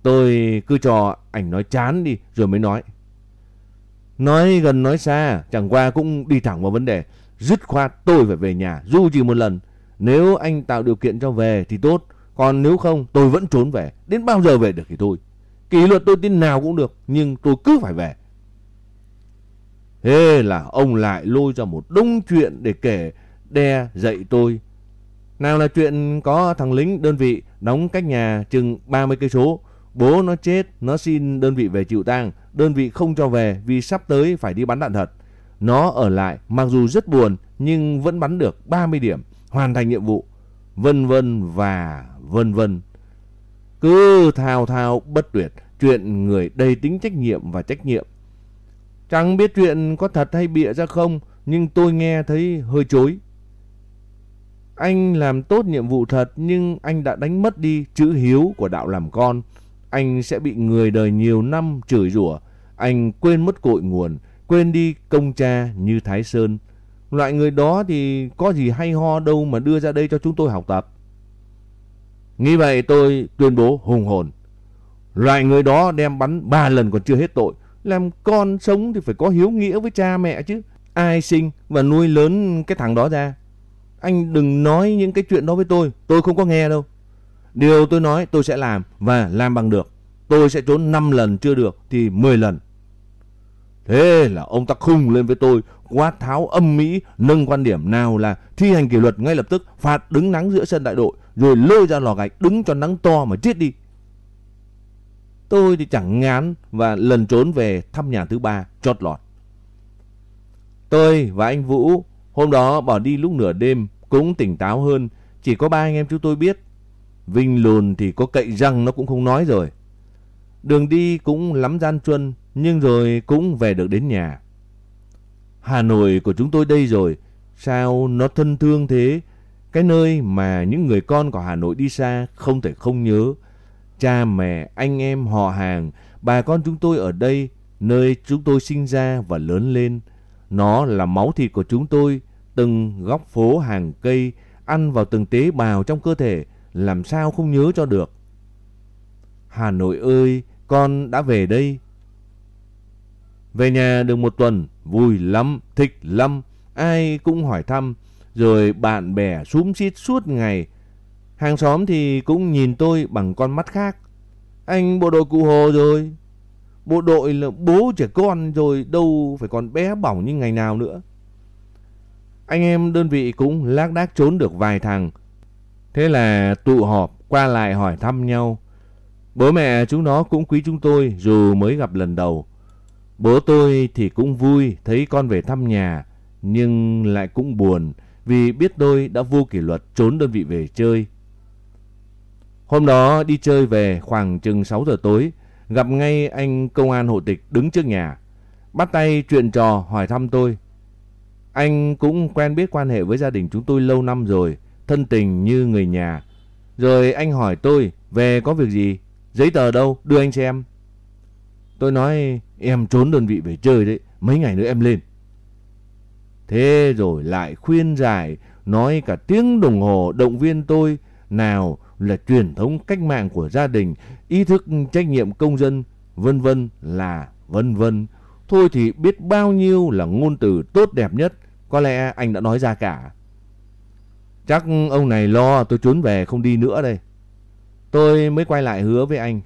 Tôi cứ cho ảnh nói chán đi rồi mới nói. Nói gần nói xa, chẳng qua cũng đi thẳng vào vấn đề. Dứt khoát tôi phải về nhà, dù chỉ một lần. Nếu anh tạo điều kiện cho về thì tốt. Còn nếu không, tôi vẫn trốn về. Đến bao giờ về được thì thôi. Kỷ luật tôi tin nào cũng được, nhưng tôi cứ phải về. Thế là ông lại lôi ra một đống chuyện để kể, đe dạy tôi. Nào là chuyện có thằng lính đơn vị đóng cách nhà chừng 30 cây số, bố nó chết, nó xin đơn vị về chịu tang, đơn vị không cho về vì sắp tới phải đi bắn đạn thật. Nó ở lại mặc dù rất buồn nhưng vẫn bắn được 30 điểm, hoàn thành nhiệm vụ, vân vân và vân vân. Cứ thao thao bất tuyệt, chuyện người đầy tính trách nhiệm và trách nhiệm. Chẳng biết chuyện có thật hay bịa ra không, nhưng tôi nghe thấy hơi chối. Anh làm tốt nhiệm vụ thật nhưng anh đã đánh mất đi chữ hiếu của đạo làm con. Anh sẽ bị người đời nhiều năm chửi rủa. Anh quên mất cội nguồn, quên đi công cha như Thái Sơn. Loại người đó thì có gì hay ho đâu mà đưa ra đây cho chúng tôi học tập. Nghĩ vậy tôi tuyên bố hùng hồn. Loại người đó đem bắn ba lần còn chưa hết tội. Làm con sống thì phải có hiếu nghĩa với cha mẹ chứ. Ai sinh và nuôi lớn cái thằng đó ra. Anh đừng nói những cái chuyện đó với tôi. Tôi không có nghe đâu. Điều tôi nói tôi sẽ làm và làm bằng được. Tôi sẽ trốn 5 lần chưa được thì 10 lần. Thế là ông ta khung lên với tôi, quát tháo âm mỹ, nâng quan điểm nào là thi hành kỷ luật ngay lập tức, phạt đứng nắng giữa sân đại đội, rồi lôi ra lò gạch đứng cho nắng to mà chết đi. Tôi thì chẳng ngán và lần trốn về thăm nhà thứ ba, chót lọt. Tôi và anh Vũ hôm đó bỏ đi lúc nửa đêm cũng tỉnh táo hơn, chỉ có ba anh em chúng tôi biết. Vinh lùn thì có cậy răng nó cũng không nói rồi. Đường đi cũng lắm gian truân, nhưng rồi cũng về được đến nhà. Hà Nội của chúng tôi đây rồi, sao nó thân thương thế? Cái nơi mà những người con của Hà Nội đi xa không thể không nhớ. Cha mẹ, anh em, họ hàng, bà con chúng tôi ở đây, nơi chúng tôi sinh ra và lớn lên. Nó là máu thịt của chúng tôi, từng góc phố hàng cây, ăn vào từng tế bào trong cơ thể, làm sao không nhớ cho được. Hà Nội ơi, con đã về đây. Về nhà được một tuần, vui lắm, thích lắm, ai cũng hỏi thăm, rồi bạn bè súm xít suốt ngày. Hàng xóm thì cũng nhìn tôi bằng con mắt khác. Anh bộ đội cụ Hồ rồi. Bộ đội là bố trẻ con rồi đâu phải còn bé bỏng như ngày nào nữa. Anh em đơn vị cũng lác đác trốn được vài thằng. Thế là tụ họp qua lại hỏi thăm nhau. Bố mẹ chúng nó cũng quý chúng tôi dù mới gặp lần đầu. Bố tôi thì cũng vui thấy con về thăm nhà, nhưng lại cũng buồn vì biết tôi đã vô kỷ luật trốn đơn vị về chơi. Hôm đó đi chơi về khoảng chừng 6 giờ tối, gặp ngay anh công an hộ tịch đứng trước nhà. Bắt tay chuyện trò hỏi thăm tôi. Anh cũng quen biết quan hệ với gia đình chúng tôi lâu năm rồi, thân tình như người nhà. Rồi anh hỏi tôi về có việc gì, giấy tờ đâu, đưa anh xem. Tôi nói em trốn đơn vị về chơi đấy, mấy ngày nữa em lên. Thế rồi lại khuyên giải, nói cả tiếng đồng hồ động viên tôi, nào là truyền thống cách mạng của gia đình, ý thức trách nhiệm công dân, vân vân là vân vân. Thôi thì biết bao nhiêu là ngôn từ tốt đẹp nhất, có lẽ anh đã nói ra cả. Chắc ông này lo tôi trốn về không đi nữa đây. Tôi mới quay lại hứa với anh.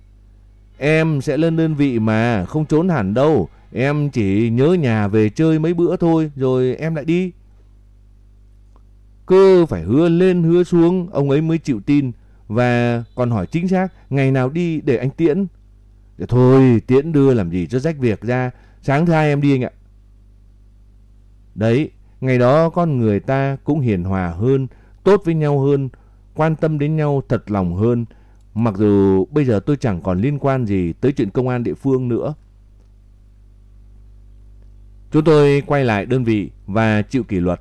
Em sẽ lên đơn vị mà, không trốn hẳn đâu. Em chỉ nhớ nhà về chơi mấy bữa thôi, rồi em lại đi. Cơ phải hứa lên hứa xuống, ông ấy mới chịu tin. Và còn hỏi chính xác ngày nào đi để anh tiễn. Để thôi, tiễn đưa làm gì cho rách việc ra. Sáng thứ hai em đi anh ạ. Đấy, ngày đó con người ta cũng hiền hòa hơn, tốt với nhau hơn, quan tâm đến nhau thật lòng hơn. Mặc dù bây giờ tôi chẳng còn liên quan gì tới chuyện công an địa phương nữa. Chúng tôi quay lại đơn vị và chịu kỷ luật.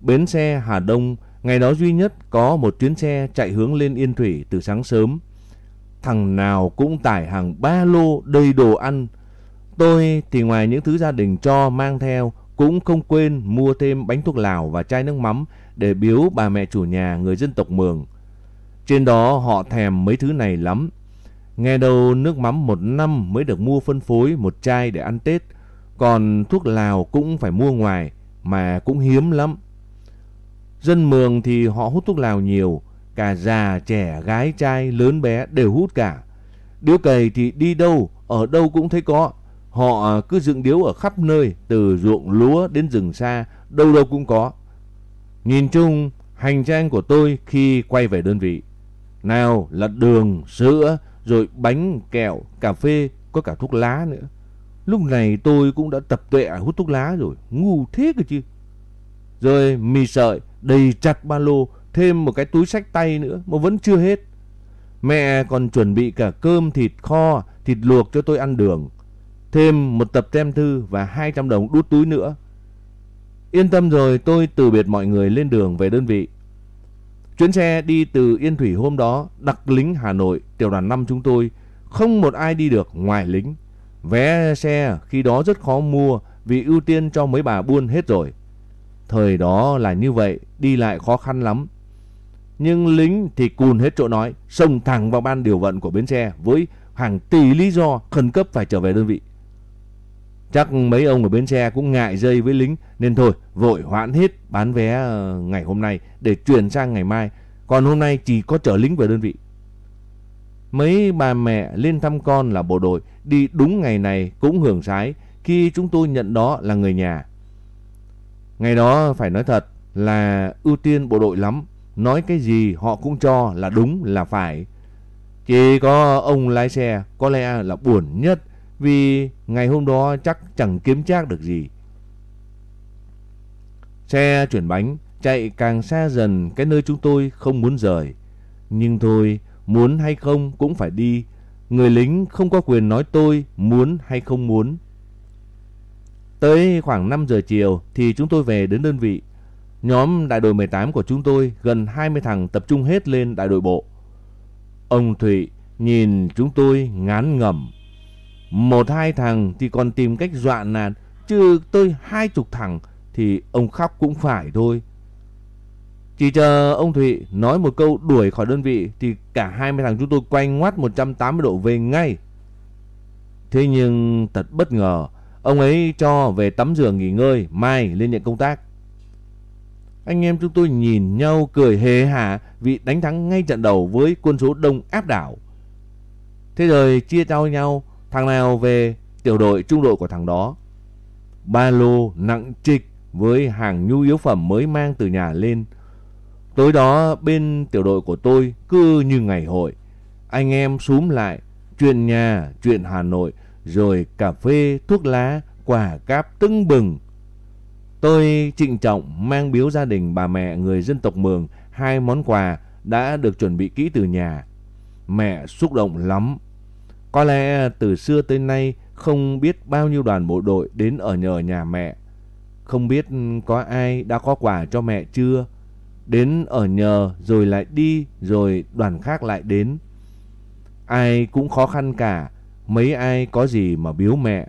Bến xe Hà Đông Ngày đó duy nhất có một chuyến xe chạy hướng lên Yên Thủy từ sáng sớm. Thằng nào cũng tải hàng ba lô đầy đồ ăn. Tôi thì ngoài những thứ gia đình cho mang theo, cũng không quên mua thêm bánh thuốc lào và chai nước mắm để biếu bà mẹ chủ nhà người dân tộc Mường. Trên đó họ thèm mấy thứ này lắm. Nghe đầu nước mắm một năm mới được mua phân phối một chai để ăn Tết. Còn thuốc lào cũng phải mua ngoài, mà cũng hiếm lắm. Dân Mường thì họ hút thuốc lào nhiều. Cả già, trẻ, gái, trai, lớn bé đều hút cả. Điếu cày thì đi đâu, ở đâu cũng thấy có. Họ cứ dựng điếu ở khắp nơi, từ ruộng lúa đến rừng xa, đâu đâu cũng có. Nhìn chung, hành trang của tôi khi quay về đơn vị. Nào là đường, sữa, rồi bánh, kẹo, cà phê, có cả thuốc lá nữa. Lúc này tôi cũng đã tập tuệ hút thuốc lá rồi, ngu thế cơ chứ. Rồi mì sợi, đầy chặt ba lô, thêm một cái túi sách tay nữa mà vẫn chưa hết. Mẹ còn chuẩn bị cả cơm, thịt kho, thịt luộc cho tôi ăn đường. Thêm một tập tem thư và 200 đồng đút túi nữa. Yên tâm rồi tôi từ biệt mọi người lên đường về đơn vị. Chuyến xe đi từ Yên Thủy hôm đó, đặc lính Hà Nội, tiểu đoàn 5 chúng tôi, không một ai đi được ngoài lính. Vé xe khi đó rất khó mua vì ưu tiên cho mấy bà buôn hết rồi. Thời đó là như vậy, đi lại khó khăn lắm. Nhưng lính thì cùn hết chỗ nói, xông thẳng vào ban điều vận của bến xe với hàng tỷ lý do khẩn cấp phải trở về đơn vị. Chắc mấy ông ở bến xe cũng ngại dây với lính nên thôi vội hoãn hết bán vé ờ, ngày hôm nay để chuyển sang ngày mai. Còn hôm nay chỉ có chở lính về đơn vị. Mấy bà mẹ lên thăm con là bộ đội đi đúng ngày này cũng hưởng sái khi chúng tôi nhận đó là người nhà. Ngày đó phải nói thật là ưu tiên bộ đội lắm. Nói cái gì họ cũng cho là đúng là phải. Chỉ có ông lái xe có lẽ là buồn nhất vì ngày hôm đó chắc chẳng kiếm trác được gì. Xe chuyển bánh chạy càng xa dần cái nơi chúng tôi không muốn rời. Nhưng thôi, muốn hay không cũng phải đi. Người lính không có quyền nói tôi muốn hay không muốn. Tới khoảng 5 giờ chiều thì chúng tôi về đến đơn vị. Nhóm đại đội 18 của chúng tôi gần 20 thằng tập trung hết lên đại đội bộ. Ông Thụy nhìn chúng tôi ngán ngẩm. Một hai thằng thì còn tìm cách dọa nạt, chứ tôi hai chục thằng thì ông khóc cũng phải thôi. Chỉ chờ ông Thụy nói một câu đuổi khỏi đơn vị thì cả 20 thằng chúng tôi quay ngoắt 180 độ về ngay. Thế nhưng thật bất ngờ, ông ấy cho về tắm giường nghỉ ngơi, mai lên nhận công tác. Anh em chúng tôi nhìn nhau cười hề hả vì đánh thắng ngay trận đầu với quân số đông áp đảo. Thế rồi chia trao nhau Thằng nào về tiểu đội trung đội của thằng đó. Ba lô nặng trịch với hàng nhu yếu phẩm mới mang từ nhà lên. Tối đó bên tiểu đội của tôi cứ như ngày hội. Anh em súm lại, chuyện nhà, chuyện Hà Nội, rồi cà phê, thuốc lá, quả cáp tưng bừng. Tôi trịnh trọng mang biếu gia đình bà mẹ người dân tộc Mường hai món quà đã được chuẩn bị kỹ từ nhà. Mẹ xúc động lắm có lẽ từ xưa tới nay không biết bao nhiêu đoàn bộ đội đến ở nhờ nhà mẹ. Không biết có ai đã có quà cho mẹ chưa? Đến ở nhờ rồi lại đi rồi đoàn khác lại đến. Ai cũng khó khăn cả, mấy ai có gì mà biếu mẹ.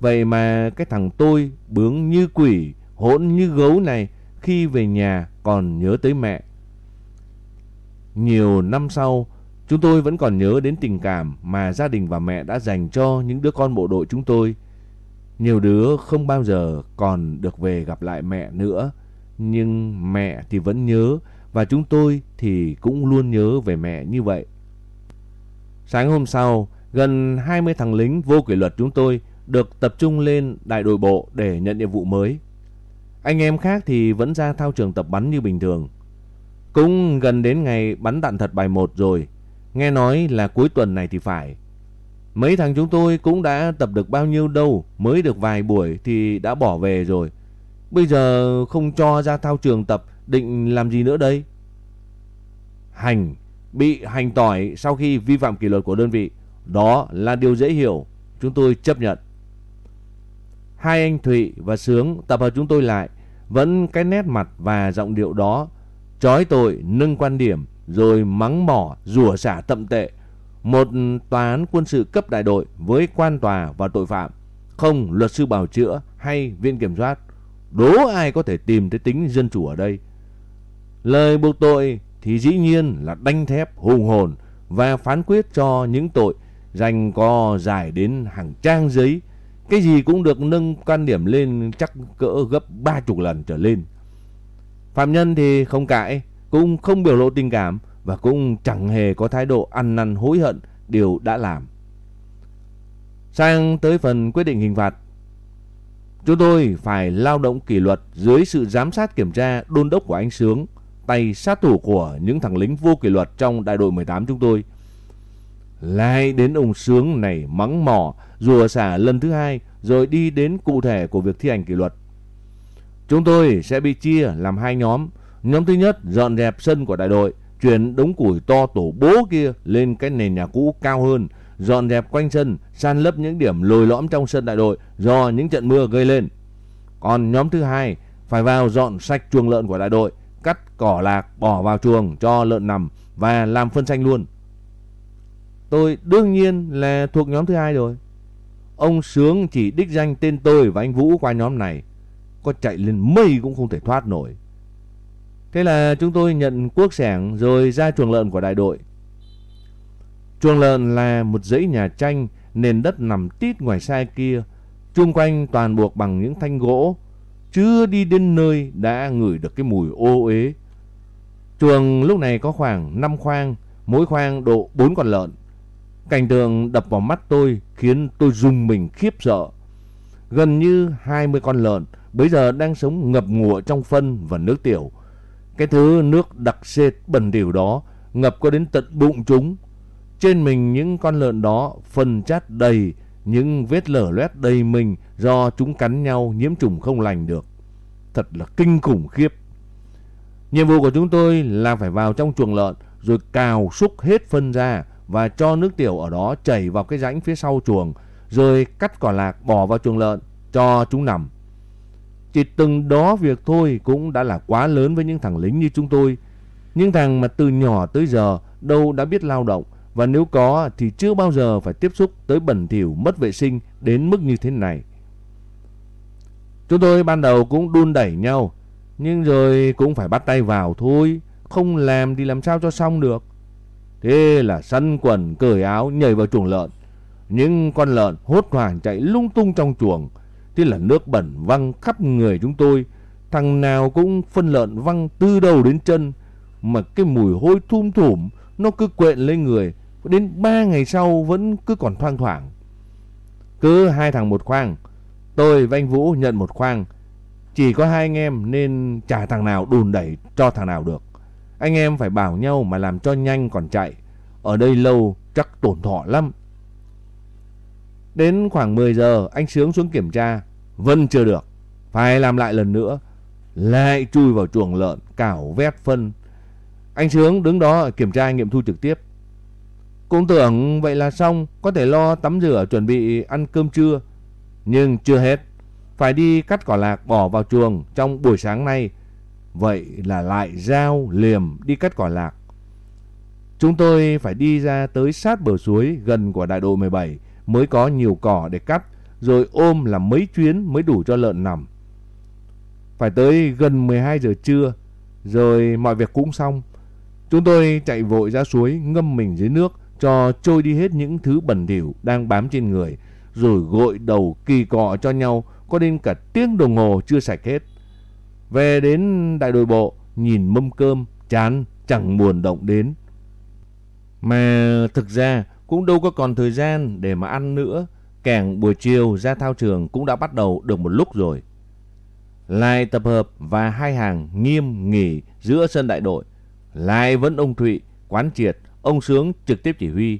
Vậy mà cái thằng tôi bướng như quỷ, hỗn như gấu này khi về nhà còn nhớ tới mẹ. Nhiều năm sau, Chúng tôi vẫn còn nhớ đến tình cảm mà gia đình và mẹ đã dành cho những đứa con bộ đội chúng tôi. Nhiều đứa không bao giờ còn được về gặp lại mẹ nữa, nhưng mẹ thì vẫn nhớ và chúng tôi thì cũng luôn nhớ về mẹ như vậy. Sáng hôm sau, gần 20 thằng lính vô kỷ luật chúng tôi được tập trung lên đại đội bộ để nhận nhiệm vụ mới. Anh em khác thì vẫn ra thao trường tập bắn như bình thường. Cũng gần đến ngày bắn đạn thật bài 1 rồi, Nghe nói là cuối tuần này thì phải. Mấy thằng chúng tôi cũng đã tập được bao nhiêu đâu, mới được vài buổi thì đã bỏ về rồi. Bây giờ không cho ra thao trường tập, định làm gì nữa đây? Hành, bị hành tỏi sau khi vi phạm kỷ luật của đơn vị, đó là điều dễ hiểu, chúng tôi chấp nhận. Hai anh Thụy và Sướng tập hợp chúng tôi lại, vẫn cái nét mặt và giọng điệu đó, Chói tội, nâng quan điểm, rồi mắng mỏ, rủa xả tậm tệ. Một tòa án quân sự cấp đại đội với quan tòa và tội phạm, không luật sư bảo chữa hay viện kiểm soát. Đố ai có thể tìm thấy tính dân chủ ở đây. Lời buộc tội thì dĩ nhiên là đanh thép hùng hồn và phán quyết cho những tội danh có dài đến hàng trang giấy. Cái gì cũng được nâng quan điểm lên chắc cỡ gấp ba chục lần trở lên. Phạm nhân thì không cãi, cũng không biểu lộ tình cảm và cũng chẳng hề có thái độ ăn năn hối hận điều đã làm. Sang tới phần quyết định hình phạt. Chúng tôi phải lao động kỷ luật dưới sự giám sát kiểm tra đôn đốc của anh Sướng, tay sát thủ của những thằng lính vô kỷ luật trong đại đội 18 chúng tôi. Lại đến ông Sướng này mắng mỏ, rùa xả lần thứ hai rồi đi đến cụ thể của việc thi hành kỷ luật. Chúng tôi sẽ bị chia làm hai nhóm. Nhóm thứ nhất dọn dẹp sân của đại đội, chuyển đống củi to tổ bố kia lên cái nền nhà cũ cao hơn, dọn dẹp quanh sân, san lấp những điểm lồi lõm trong sân đại đội do những trận mưa gây lên. Còn nhóm thứ hai phải vào dọn sạch chuồng lợn của đại đội, cắt cỏ lạc bỏ vào chuồng cho lợn nằm và làm phân xanh luôn. Tôi đương nhiên là thuộc nhóm thứ hai rồi. Ông Sướng chỉ đích danh tên tôi và anh Vũ qua nhóm này. Có chạy lên mây cũng không thể thoát nổi. Thế là chúng tôi nhận cuốc sẻng rồi ra chuồng lợn của đại đội. Chuồng lợn là một dãy nhà tranh, nền đất nằm tít ngoài xa kia, chung quanh toàn buộc bằng những thanh gỗ. Chưa đi đến nơi đã ngửi được cái mùi ô uế. Chuồng lúc này có khoảng 5 khoang, mỗi khoang độ 4 con lợn. Cảnh tượng đập vào mắt tôi khiến tôi rung mình khiếp sợ. Gần như 20 con lợn bây giờ đang sống ngập ngụa trong phân và nước tiểu. Cái thứ nước đặc sệt bẩn thỉu đó ngập có đến tận bụng chúng. Trên mình những con lợn đó phân chát đầy, những vết lở loét đầy mình do chúng cắn nhau nhiễm trùng không lành được. Thật là kinh khủng khiếp. Nhiệm vụ của chúng tôi là phải vào trong chuồng lợn rồi cào xúc hết phân ra và cho nước tiểu ở đó chảy vào cái rãnh phía sau chuồng, rồi cắt cỏ lạc bỏ vào chuồng lợn cho chúng nằm. Chỉ từng đó việc thôi cũng đã là quá lớn với những thằng lính như chúng tôi. Những thằng mà từ nhỏ tới giờ đâu đã biết lao động, và nếu có thì chưa bao giờ phải tiếp xúc tới bẩn thỉu mất vệ sinh đến mức như thế này. Chúng tôi ban đầu cũng đun đẩy nhau, nhưng rồi cũng phải bắt tay vào thôi. Không làm thì làm sao cho xong được. Thế là săn quần, cởi áo, nhảy vào chuồng lợn. Những con lợn hốt hoảng chạy lung tung trong chuồng. Thế là nước bẩn văng khắp người chúng tôi. Thằng nào cũng phân lợn văng từ đầu đến chân. Mà cái mùi hôi thum thủm, nó cứ quện lên người. Đến ba ngày sau vẫn cứ còn thoang thoảng. Cứ hai thằng một khoang. Tôi và anh Vũ nhận một khoang. Chỉ có hai anh em nên chả thằng nào đùn đẩy cho thằng nào được. Anh em phải bảo nhau mà làm cho nhanh còn chạy. Ở đây lâu chắc tổn thọ lắm. Đến khoảng 10 giờ anh Sướng xuống kiểm tra. Vẫn chưa được. Phải làm lại lần nữa. Lại chui vào chuồng lợn, cào vét phân. Anh Sướng đứng đó kiểm tra nghiệm thu trực tiếp. Cũng tưởng vậy là xong, có thể lo tắm rửa chuẩn bị ăn cơm trưa. Nhưng chưa hết. Phải đi cắt cỏ lạc bỏ vào chuồng trong buổi sáng nay. Vậy là lại dao liềm đi cắt cỏ lạc. Chúng tôi phải đi ra tới sát bờ suối gần của đại độ 17 mới có nhiều cỏ để cắt, rồi ôm là mấy chuyến mới đủ cho lợn nằm. Phải tới gần 12 giờ trưa, rồi mọi việc cũng xong. Chúng tôi chạy vội ra suối ngâm mình dưới nước cho trôi đi hết những thứ bẩn thỉu đang bám trên người, rồi gội đầu kỳ cọ cho nhau có đến cả tiếng đồng hồ chưa sạch hết. Về đến đại đội bộ, nhìn mâm cơm, chán, chẳng buồn động đến. Mà thực ra cũng đâu có còn thời gian để mà ăn nữa. Kẻng buổi chiều ra thao trường cũng đã bắt đầu được một lúc rồi. Lại tập hợp và hai hàng nghiêm nghỉ giữa sân đại đội. Lại vẫn ông Thụy, quán triệt, ông Sướng trực tiếp chỉ huy.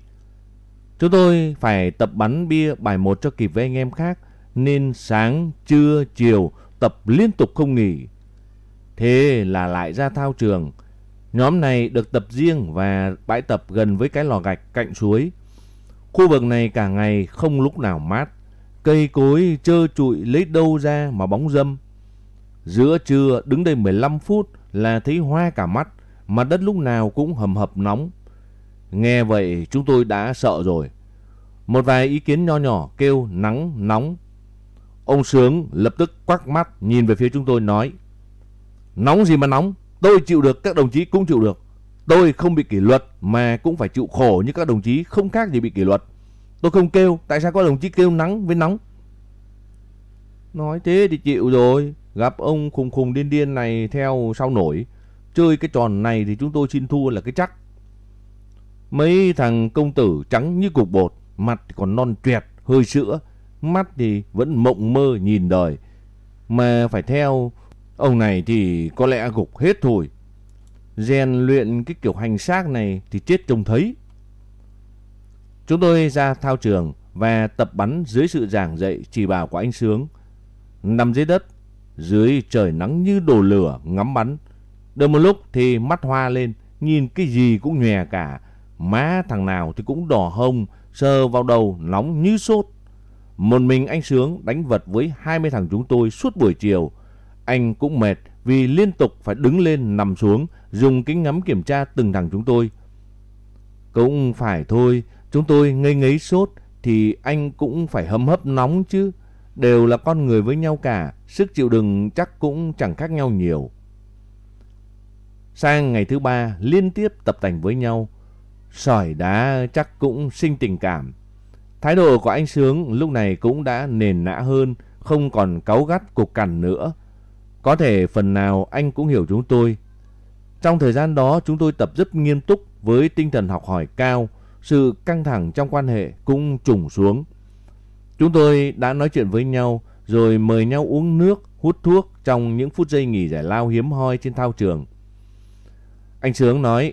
Chúng tôi phải tập bắn bia bài một cho kịp với anh em khác. Nên sáng, trưa, chiều tập liên tục không nghỉ. Thế là lại ra thao trường. Nhóm này được tập riêng và bãi tập gần với cái lò gạch cạnh suối. Khu vực này cả ngày không lúc nào mát. Cây cối trơ trụi lấy đâu ra mà bóng dâm. Giữa trưa đứng đây 15 phút là thấy hoa cả mắt, mặt đất lúc nào cũng hầm hập nóng. Nghe vậy chúng tôi đã sợ rồi. Một vài ý kiến nho nhỏ kêu nắng nóng. Ông Sướng lập tức quắc mắt nhìn về phía chúng tôi nói. Nóng gì mà nóng, tôi chịu được các đồng chí cũng chịu được. Tôi không bị kỷ luật mà cũng phải chịu khổ như các đồng chí không khác gì bị kỷ luật. Tôi không kêu, tại sao có đồng chí kêu nắng với nóng? Nói thế thì chịu rồi, gặp ông khùng khùng điên điên này theo sao nổi. Chơi cái tròn này thì chúng tôi xin thua là cái chắc. Mấy thằng công tử trắng như cục bột, mặt còn non trẹt, hơi sữa, mắt thì vẫn mộng mơ nhìn đời. Mà phải theo ông này thì có lẽ gục hết thôi. Rèn luyện cái kiểu hành xác này thì chết trông thấy. Chúng tôi ra thao trường và tập bắn dưới sự giảng dạy chỉ bảo của anh Sướng. Nằm dưới đất, dưới trời nắng như đổ lửa ngắm bắn. Được một lúc thì mắt hoa lên, nhìn cái gì cũng nhòe cả. Má thằng nào thì cũng đỏ hông, sờ vào đầu nóng như sốt. Một mình anh Sướng đánh vật với 20 thằng chúng tôi suốt buổi chiều. Anh cũng mệt vì liên tục phải đứng lên nằm xuống, dùng kính ngắm kiểm tra từng thằng chúng tôi. Cũng phải thôi, chúng tôi ngây ngấy sốt thì anh cũng phải hâm hấp nóng chứ. Đều là con người với nhau cả, sức chịu đựng chắc cũng chẳng khác nhau nhiều. Sang ngày thứ ba liên tiếp tập tành với nhau, sỏi đá chắc cũng sinh tình cảm. Thái độ của anh Sướng lúc này cũng đã nền nã hơn, không còn cáu gắt cục cằn nữa. Có thể phần nào anh cũng hiểu chúng tôi. Trong thời gian đó chúng tôi tập rất nghiêm túc với tinh thần học hỏi cao, sự căng thẳng trong quan hệ cũng trùng xuống. Chúng tôi đã nói chuyện với nhau rồi mời nhau uống nước, hút thuốc trong những phút giây nghỉ giải lao hiếm hoi trên thao trường. Anh Sướng nói,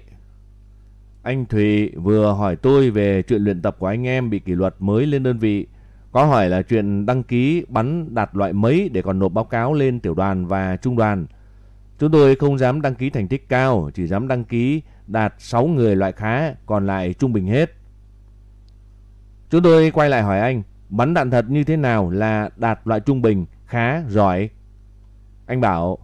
anh Thùy vừa hỏi tôi về chuyện luyện tập của anh em bị kỷ luật mới lên đơn vị. Có hỏi là chuyện đăng ký bắn đạt loại mấy để còn nộp báo cáo lên tiểu đoàn và trung đoàn. Chúng tôi không dám đăng ký thành tích cao, chỉ dám đăng ký đạt 6 người loại khá, còn lại trung bình hết. Chúng tôi quay lại hỏi anh, bắn đạn thật như thế nào là đạt loại trung bình, khá, giỏi? Anh bảo,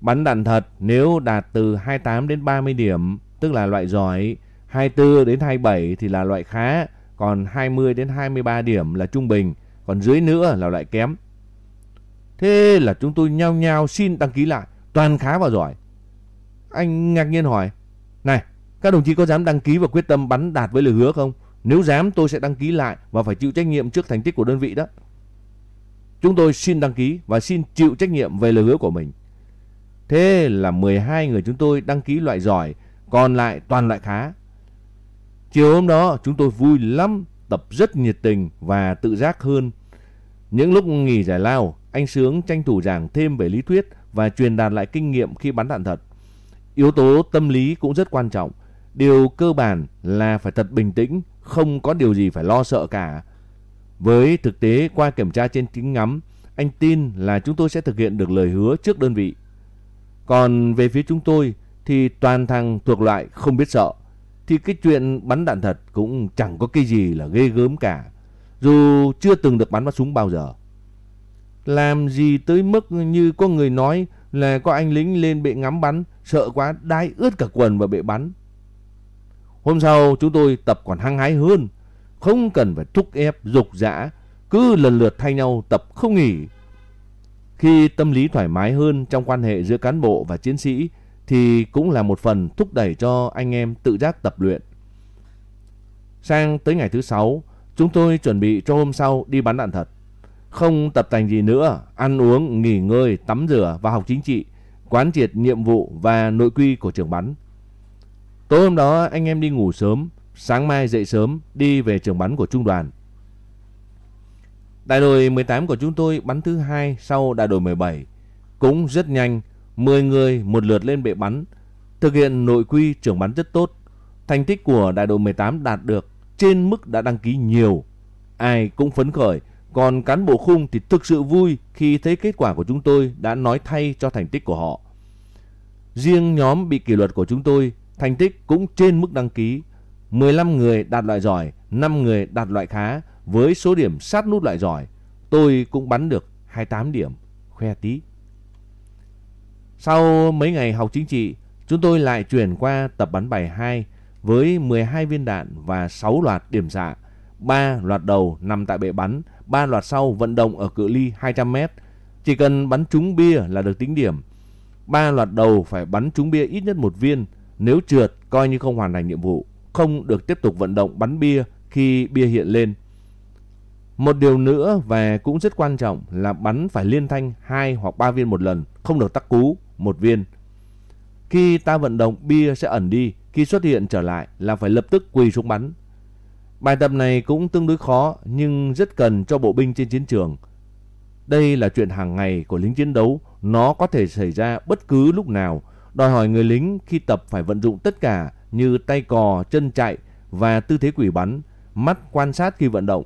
bắn đạn thật nếu đạt từ 28 đến 30 điểm, tức là loại giỏi, 24 đến 27 thì là loại khá, còn 20 đến 23 điểm là trung bình, còn dưới nữa là loại kém. Thế là chúng tôi nhau nhau xin đăng ký lại, toàn khá và giỏi. Anh ngạc nhiên hỏi, này, các đồng chí có dám đăng ký và quyết tâm bắn đạt với lời hứa không? Nếu dám tôi sẽ đăng ký lại và phải chịu trách nhiệm trước thành tích của đơn vị đó. Chúng tôi xin đăng ký và xin chịu trách nhiệm về lời hứa của mình. Thế là 12 người chúng tôi đăng ký loại giỏi, còn lại toàn loại khá. Chiều hôm đó chúng tôi vui lắm, tập rất nhiệt tình và tự giác hơn. Những lúc nghỉ giải lao, anh Sướng tranh thủ giảng thêm về lý thuyết và truyền đạt lại kinh nghiệm khi bắn đạn thật. Yếu tố tâm lý cũng rất quan trọng. Điều cơ bản là phải thật bình tĩnh, không có điều gì phải lo sợ cả. Với thực tế qua kiểm tra trên kính ngắm, anh tin là chúng tôi sẽ thực hiện được lời hứa trước đơn vị. Còn về phía chúng tôi thì toàn thằng thuộc loại không biết sợ. Thì cái chuyện bắn đạn thật cũng chẳng có cái gì là ghê gớm cả. Dù chưa từng được bắn vào súng bao giờ. Làm gì tới mức như có người nói là có anh lính lên bệ ngắm bắn, sợ quá đai ướt cả quần và bệ bắn. Hôm sau chúng tôi tập còn hăng hái hơn, không cần phải thúc ép, dục dã, cứ lần lượt thay nhau tập không nghỉ. Khi tâm lý thoải mái hơn trong quan hệ giữa cán bộ và chiến sĩ thì cũng là một phần thúc đẩy cho anh em tự giác tập luyện. Sang tới ngày thứ sáu, chúng tôi chuẩn bị cho hôm sau đi bắn đạn thật. Không tập tành gì nữa, ăn uống, nghỉ ngơi, tắm rửa và học chính trị, quán triệt nhiệm vụ và nội quy của trường bắn. Tối hôm đó anh em đi ngủ sớm, sáng mai dậy sớm đi về trường bắn của trung đoàn. Đại đội 18 của chúng tôi bắn thứ hai sau đại đội 17. Cũng rất nhanh, 10 người một lượt lên bệ bắn, thực hiện nội quy trưởng bắn rất tốt. Thành tích của đại đội 18 đạt được trên mức đã đăng ký nhiều. Ai cũng phấn khởi, còn cán bộ khung thì thực sự vui khi thấy kết quả của chúng tôi đã nói thay cho thành tích của họ. Riêng nhóm bị kỷ luật của chúng tôi, thành tích cũng trên mức đăng ký. 15 người đạt loại giỏi, 5 người đạt loại khá với số điểm sát nút loại giỏi. Tôi cũng bắn được 28 điểm, khoe tí. Sau mấy ngày học chính trị, chúng tôi lại chuyển qua tập bắn bài 2 với 12 viên đạn và 6 loạt điểm xạ. 3 loạt đầu nằm tại bệ bắn, 3 loạt sau vận động ở cự ly 200 m. Chỉ cần bắn trúng bia là được tính điểm. 3 loạt đầu phải bắn trúng bia ít nhất một viên, nếu trượt coi như không hoàn thành nhiệm vụ, không được tiếp tục vận động bắn bia khi bia hiện lên. Một điều nữa và cũng rất quan trọng là bắn phải liên thanh 2 hoặc 3 viên một lần, không được tắc cú một viên. Khi ta vận động bia sẽ ẩn đi, khi xuất hiện trở lại là phải lập tức quỳ xuống bắn. Bài tập này cũng tương đối khó nhưng rất cần cho bộ binh trên chiến trường. Đây là chuyện hàng ngày của lính chiến đấu, nó có thể xảy ra bất cứ lúc nào, đòi hỏi người lính khi tập phải vận dụng tất cả như tay cò, chân chạy và tư thế quỷ bắn, mắt quan sát khi vận động.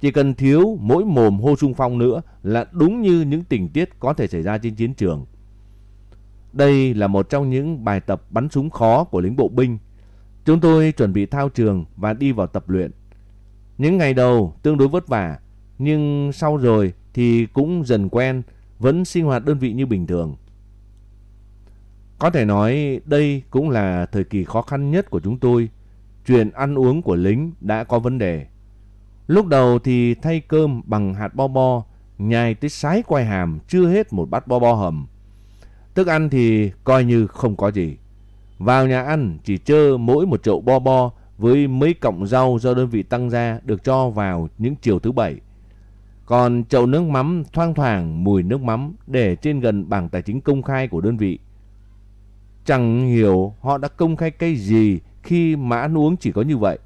Chỉ cần thiếu mỗi mồm hô sung phong nữa là đúng như những tình tiết có thể xảy ra trên chiến trường. Đây là một trong những bài tập bắn súng khó của lính bộ binh. Chúng tôi chuẩn bị thao trường và đi vào tập luyện. Những ngày đầu tương đối vất vả, nhưng sau rồi thì cũng dần quen, vẫn sinh hoạt đơn vị như bình thường. Có thể nói đây cũng là thời kỳ khó khăn nhất của chúng tôi. Chuyện ăn uống của lính đã có vấn đề. Lúc đầu thì thay cơm bằng hạt bo bo, nhai tới sái quay hàm chưa hết một bát bo bo hầm. Thức ăn thì coi như không có gì. Vào nhà ăn chỉ chơ mỗi một chậu bo bo với mấy cọng rau do đơn vị tăng ra được cho vào những chiều thứ bảy. Còn chậu nước mắm thoang thoảng mùi nước mắm để trên gần bảng tài chính công khai của đơn vị. Chẳng hiểu họ đã công khai cái gì khi mà ăn uống chỉ có như vậy.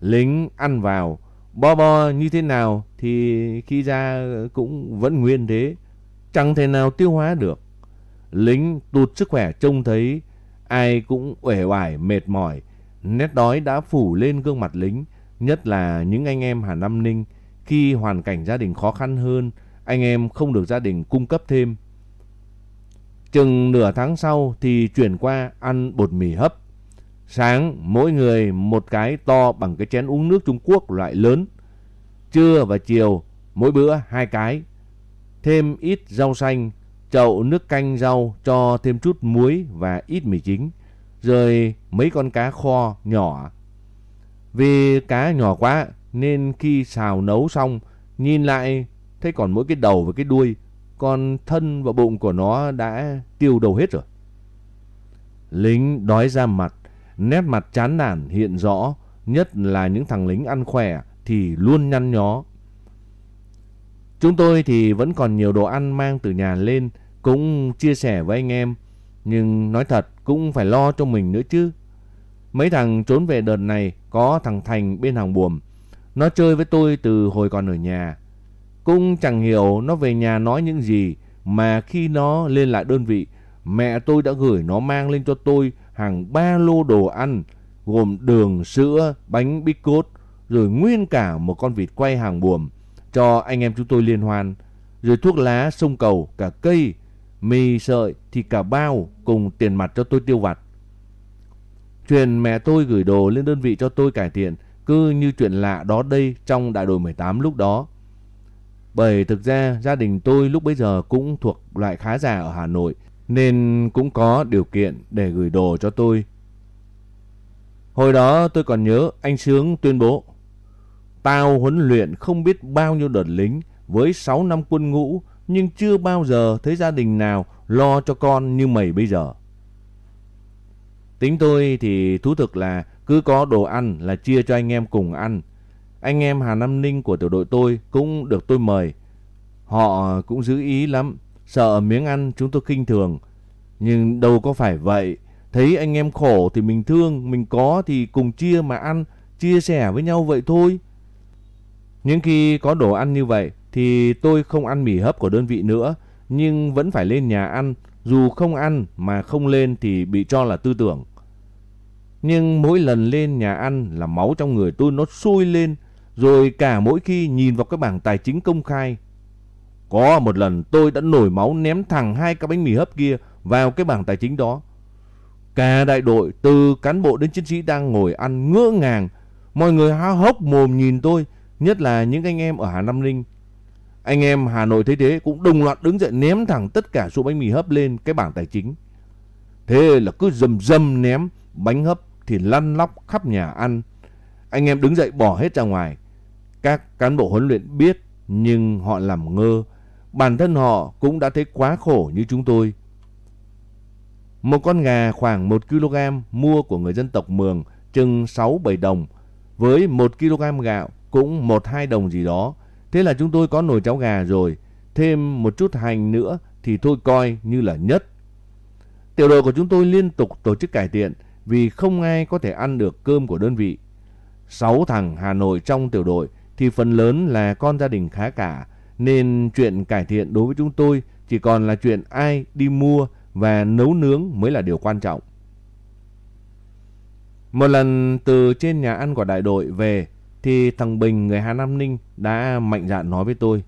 Lính ăn vào, bo bo như thế nào thì khi ra cũng vẫn nguyên thế. Chẳng thể nào tiêu hóa được. Lính tụt sức khỏe trông thấy ai cũng uể oải mệt mỏi. Nét đói đã phủ lên gương mặt lính, nhất là những anh em Hà Nam Ninh khi hoàn cảnh gia đình khó khăn hơn, anh em không được gia đình cung cấp thêm. Chừng nửa tháng sau thì chuyển qua ăn bột mì hấp. Sáng mỗi người một cái to bằng cái chén uống nước Trung Quốc loại lớn. Trưa và chiều mỗi bữa hai cái. Thêm ít rau xanh, chậu nước canh rau cho thêm chút muối và ít mì chính. Rồi mấy con cá kho nhỏ. Vì cá nhỏ quá nên khi xào nấu xong nhìn lại thấy còn mỗi cái đầu và cái đuôi. Còn thân và bụng của nó đã tiêu đầu hết rồi. Lính đói ra mặt, nét mặt chán nản hiện rõ, nhất là những thằng lính ăn khỏe thì luôn nhăn nhó. Chúng tôi thì vẫn còn nhiều đồ ăn mang từ nhà lên, cũng chia sẻ với anh em, nhưng nói thật cũng phải lo cho mình nữa chứ. Mấy thằng trốn về đợt này có thằng Thành bên hàng buồm, nó chơi với tôi từ hồi còn ở nhà. Cũng chẳng hiểu nó về nhà nói những gì mà khi nó lên lại đơn vị, mẹ tôi đã gửi nó mang lên cho tôi hàng ba lô đồ ăn gồm đường, sữa, bánh bít cốt rồi nguyên cả một con vịt quay hàng buồm cho anh em chúng tôi liên hoan, rồi thuốc lá, sông cầu, cả cây, mì sợi thì cả bao cùng tiền mặt cho tôi tiêu vặt. Chuyện mẹ tôi gửi đồ lên đơn vị cho tôi cải thiện cứ như chuyện lạ đó đây trong đại đội 18 lúc đó. Bởi thực ra gia đình tôi lúc bấy giờ cũng thuộc loại khá già ở Hà Nội nên cũng có điều kiện để gửi đồ cho tôi. Hồi đó tôi còn nhớ anh Sướng tuyên bố, Tao huấn luyện không biết bao nhiêu đợt lính với 6 năm quân ngũ nhưng chưa bao giờ thấy gia đình nào lo cho con như mày bây giờ. Tính tôi thì thú thực là cứ có đồ ăn là chia cho anh em cùng ăn. Anh em Hà Nam Ninh của tiểu đội tôi cũng được tôi mời. Họ cũng giữ ý lắm, sợ miếng ăn chúng tôi kinh thường. Nhưng đâu có phải vậy. Thấy anh em khổ thì mình thương, mình có thì cùng chia mà ăn, chia sẻ với nhau vậy thôi. những khi có đồ ăn như vậy thì tôi không ăn mì hấp của đơn vị nữa, nhưng vẫn phải lên nhà ăn, dù không ăn mà không lên thì bị cho là tư tưởng. Nhưng mỗi lần lên nhà ăn là máu trong người tôi nó sôi lên, rồi cả mỗi khi nhìn vào cái bảng tài chính công khai. Có một lần tôi đã nổi máu ném thẳng hai cái bánh mì hấp kia vào cái bảng tài chính đó. Cả đại đội từ cán bộ đến chiến sĩ đang ngồi ăn ngỡ ngàng. Mọi người há hốc mồm nhìn tôi, nhất là những anh em ở Hà Nam Ninh. Anh em Hà Nội thấy thế cũng đồng loạt đứng dậy ném thẳng tất cả số bánh mì hấp lên cái bảng tài chính. Thế là cứ dầm dầm ném bánh hấp thì lăn lóc khắp nhà ăn. Anh em đứng dậy bỏ hết ra ngoài. Các cán bộ huấn luyện biết, nhưng họ làm ngơ. Bản thân họ cũng đã thấy quá khổ như chúng tôi. Một con gà khoảng 1 kg mua của người dân tộc Mường chừng 6-7 đồng. Với 1 kg gạo cũng 1-2 đồng gì đó. Thế là chúng tôi có nồi cháo gà rồi. Thêm một chút hành nữa thì thôi coi như là nhất. Tiểu đội của chúng tôi liên tục tổ chức cải thiện vì không ai có thể ăn được cơm của đơn vị. sáu thằng Hà Nội trong tiểu đội thì phần lớn là con gia đình khá cả, nên chuyện cải thiện đối với chúng tôi chỉ còn là chuyện ai đi mua và nấu nướng mới là điều quan trọng. Một lần từ trên nhà ăn của đại đội về thì thằng Bình người Hà Nam Ninh đã mạnh dạn nói với tôi.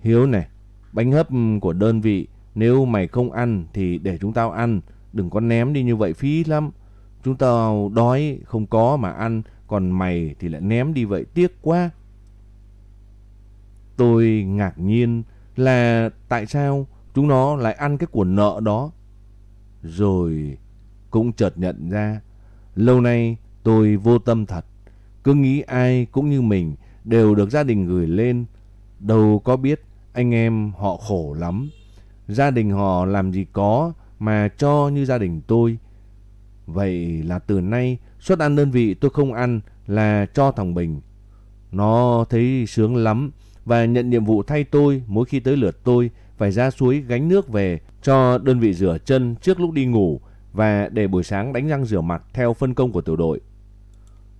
Hiếu này, bánh hấp của đơn vị nếu mày không ăn thì để chúng tao ăn, đừng có ném đi như vậy phí lắm. Chúng tao đói không có mà ăn, còn mày thì lại ném đi vậy tiếc quá. Tôi ngạc nhiên là tại sao chúng nó lại ăn cái của nợ đó. Rồi cũng chợt nhận ra, lâu nay tôi vô tâm thật. Cứ nghĩ ai cũng như mình đều được gia đình gửi lên. Đâu có biết anh em họ khổ lắm. Gia đình họ làm gì có mà cho như gia đình tôi. Vậy là từ nay suất ăn đơn vị tôi không ăn là cho thằng Bình. Nó thấy sướng lắm và nhận nhiệm vụ thay tôi mỗi khi tới lượt tôi phải ra suối gánh nước về cho đơn vị rửa chân trước lúc đi ngủ và để buổi sáng đánh răng rửa mặt theo phân công của tiểu đội.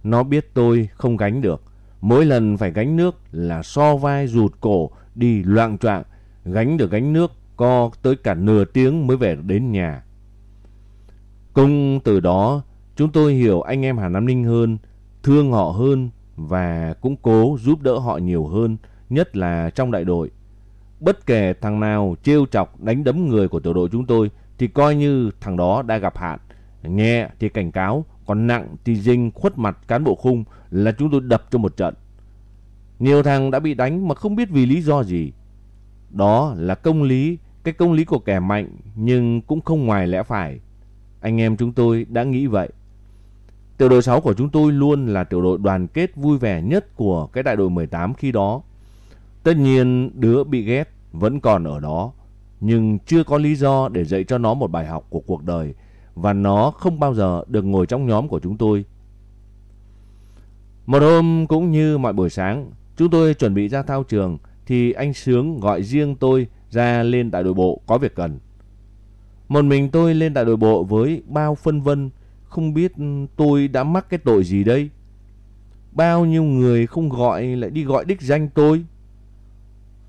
Nó biết tôi không gánh được. Mỗi lần phải gánh nước là so vai rụt cổ đi loạn trọng, gánh được gánh nước co tới cả nửa tiếng mới về đến nhà. Cùng từ đó chúng tôi hiểu anh em Hà Nam Ninh hơn, thương họ hơn và cũng cố giúp đỡ họ nhiều hơn, nhất là trong đại đội. Bất kể thằng nào trêu chọc đánh đấm người của tiểu đội chúng tôi thì coi như thằng đó đã gặp hạn. Nhẹ thì cảnh cáo, còn nặng thì dinh khuất mặt cán bộ khung là chúng tôi đập cho một trận. Nhiều thằng đã bị đánh mà không biết vì lý do gì. Đó là công lý, cái công lý của kẻ mạnh nhưng cũng không ngoài lẽ phải. Anh em chúng tôi đã nghĩ vậy. Tiểu đội 6 của chúng tôi luôn là tiểu đội đoàn kết vui vẻ nhất của cái đại đội 18 khi đó. Tất nhiên đứa bị ghét vẫn còn ở đó, nhưng chưa có lý do để dạy cho nó một bài học của cuộc đời và nó không bao giờ được ngồi trong nhóm của chúng tôi. Một hôm cũng như mọi buổi sáng, chúng tôi chuẩn bị ra thao trường thì anh Sướng gọi riêng tôi ra lên đại đội bộ có việc cần. Một mình tôi lên đại đội bộ với bao phân vân, không biết tôi đã mắc cái tội gì đây. Bao nhiêu người không gọi lại đi gọi đích danh tôi.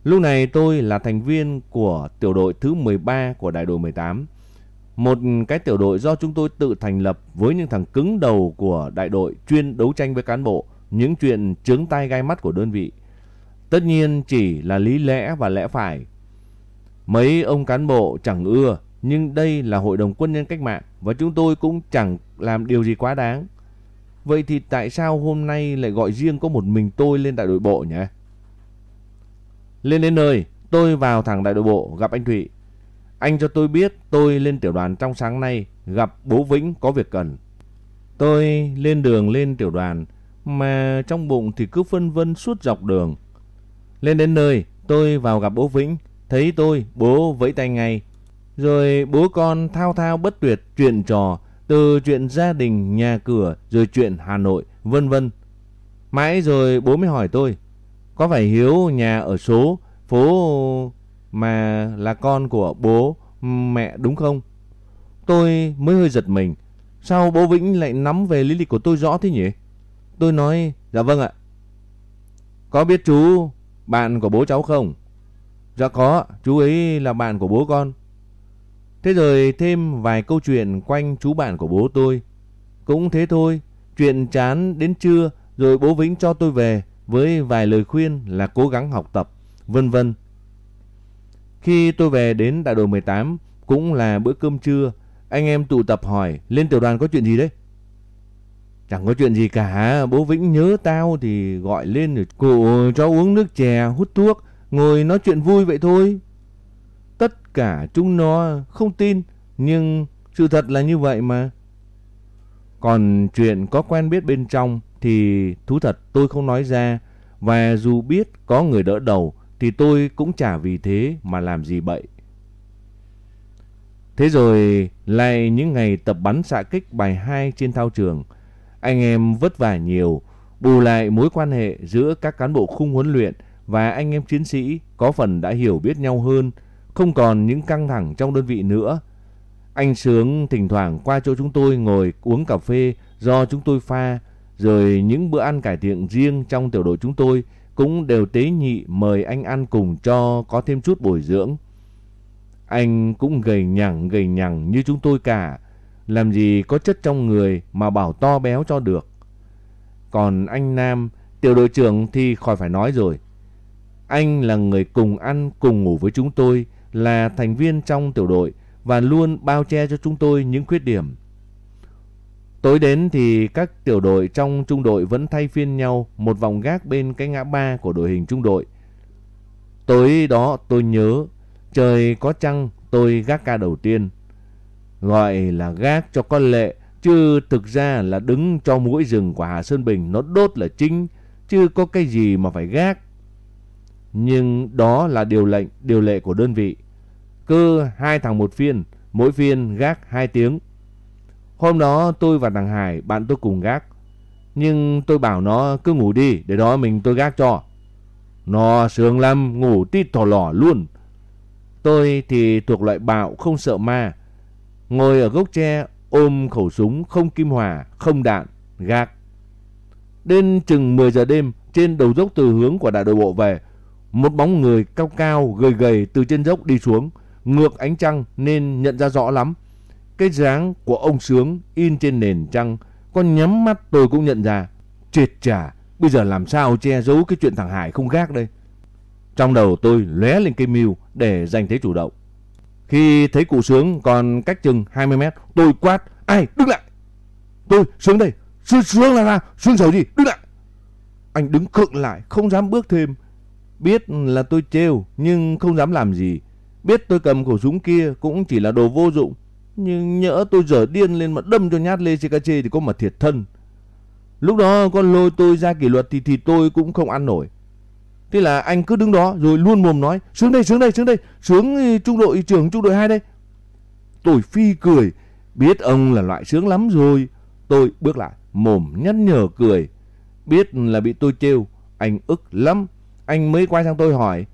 Lúc này tôi là thành viên của tiểu đội thứ 13 của đại đội 18. Một cái tiểu đội do chúng tôi tự thành lập với những thằng cứng đầu của đại đội chuyên đấu tranh với cán bộ, những chuyện trướng tay gai mắt của đơn vị. Tất nhiên chỉ là lý lẽ và lẽ phải. Mấy ông cán bộ chẳng ưa, nhưng đây là hội đồng quân nhân cách mạng và chúng tôi cũng chẳng làm điều gì quá đáng. Vậy thì tại sao hôm nay lại gọi riêng có một mình tôi lên đại đội bộ nhỉ? Lên đến nơi, tôi vào thẳng đại đội bộ gặp anh Thụy. Anh cho tôi biết tôi lên tiểu đoàn trong sáng nay gặp bố Vĩnh có việc cần. Tôi lên đường lên tiểu đoàn mà trong bụng thì cứ phân vân suốt dọc đường. Lên đến nơi, tôi vào gặp bố Vĩnh, thấy tôi, bố vẫy tay ngay. Rồi bố con thao thao bất tuyệt chuyện trò, từ chuyện gia đình, nhà cửa, rồi chuyện Hà Nội, vân vân. Mãi rồi bố mới hỏi tôi, có phải Hiếu nhà ở số phố mà là con của bố mẹ đúng không? Tôi mới hơi giật mình. Sao bố Vĩnh lại nắm về lý lịch của tôi rõ thế nhỉ? Tôi nói, dạ vâng ạ. Có biết chú bạn của bố cháu không? Dạ có, chú ấy là bạn của bố con. Thế rồi thêm vài câu chuyện quanh chú bạn của bố tôi. Cũng thế thôi, chuyện chán đến trưa rồi bố Vĩnh cho tôi về với vài lời khuyên là cố gắng học tập, vân vân. Khi tôi về đến đại đội 18 cũng là bữa cơm trưa, anh em tụ tập hỏi lên tiểu đoàn có chuyện gì đấy? Chẳng có chuyện gì cả, bố Vĩnh nhớ tao thì gọi lên rồi cụ cho uống nước chè, hút thuốc, ngồi nói chuyện vui vậy thôi. Tất cả chúng nó không tin, nhưng sự thật là như vậy mà. Còn chuyện có quen biết bên trong thì thú thật tôi không nói ra. Và dù biết có người đỡ đầu thì tôi cũng chả vì thế mà làm gì bậy. Thế rồi lại những ngày tập bắn xạ kích bài 2 trên thao trường. Anh em vất vả nhiều, bù lại mối quan hệ giữa các cán bộ khung huấn luyện và anh em chiến sĩ có phần đã hiểu biết nhau hơn, không còn những căng thẳng trong đơn vị nữa. Anh Sướng thỉnh thoảng qua chỗ chúng tôi ngồi uống cà phê do chúng tôi pha, rồi những bữa ăn cải thiện riêng trong tiểu đội chúng tôi cũng đều tế nhị mời anh ăn cùng cho có thêm chút bồi dưỡng. Anh cũng gầy nhẳng gầy nhẳng như chúng tôi cả, làm gì có chất trong người mà bảo to béo cho được. Còn anh Nam, tiểu đội trưởng thì khỏi phải nói rồi. Anh là người cùng ăn cùng ngủ với chúng tôi, là thành viên trong tiểu đội và luôn bao che cho chúng tôi những khuyết điểm. Tối đến thì các tiểu đội trong trung đội vẫn thay phiên nhau một vòng gác bên cái ngã ba của đội hình trung đội. Tối đó tôi nhớ, trời có trăng tôi gác ca đầu tiên. Gọi là gác cho con lệ, chứ thực ra là đứng cho mũi rừng của Hà Sơn Bình nó đốt là chính, chứ có cái gì mà phải gác. Nhưng đó là điều lệnh, điều lệ của đơn vị. Cứ hai thằng một phiên, mỗi phiên gác hai tiếng. Hôm đó tôi và thằng Hải, bạn tôi cùng gác. Nhưng tôi bảo nó cứ ngủ đi, để đó mình tôi gác cho. Nó sướng lắm, ngủ tít thỏ lỏ luôn. Tôi thì thuộc loại bạo không sợ ma. Ngồi ở gốc tre ôm khẩu súng không kim hòa, không đạn, gác. Đến chừng 10 giờ đêm, trên đầu dốc từ hướng của đại đội bộ về, một bóng người cao cao, gầy gầy từ trên dốc đi xuống, ngược ánh trăng nên nhận ra rõ lắm. Cái dáng của ông Sướng in trên nền trăng, con nhắm mắt tôi cũng nhận ra. Chết chà, bây giờ làm sao che giấu cái chuyện thằng Hải không gác đây? Trong đầu tôi lóe lên cây mưu để giành thế chủ động. Khi thấy cụ Sướng còn cách chừng 20 mét, tôi quát, ai, đứng lại. Tôi, Sướng đây, Sướng, Sướng là ra, Sướng xấu gì, đứng lại. Anh đứng khựng lại, không dám bước thêm. Biết là tôi trêu, nhưng không dám làm gì. Biết tôi cầm khẩu súng kia cũng chỉ là đồ vô dụng. Nhưng nhỡ tôi dở điên lên mà đâm cho nhát Lê CKC thì có mà thiệt thân. Lúc đó con lôi tôi ra kỷ luật thì thì tôi cũng không ăn nổi. Thế là anh cứ đứng đó rồi luôn mồm nói Sướng đây, sướng đây, sướng đây Sướng ờ, trung đội trưởng trung đội 2 đây. Tôi phi cười Biết ông là loại sướng lắm rồi. Tôi bước lại mồm nhăn nhở cười. Biết là bị tôi trêu Anh ức lắm. Anh mới quay sang tôi hỏi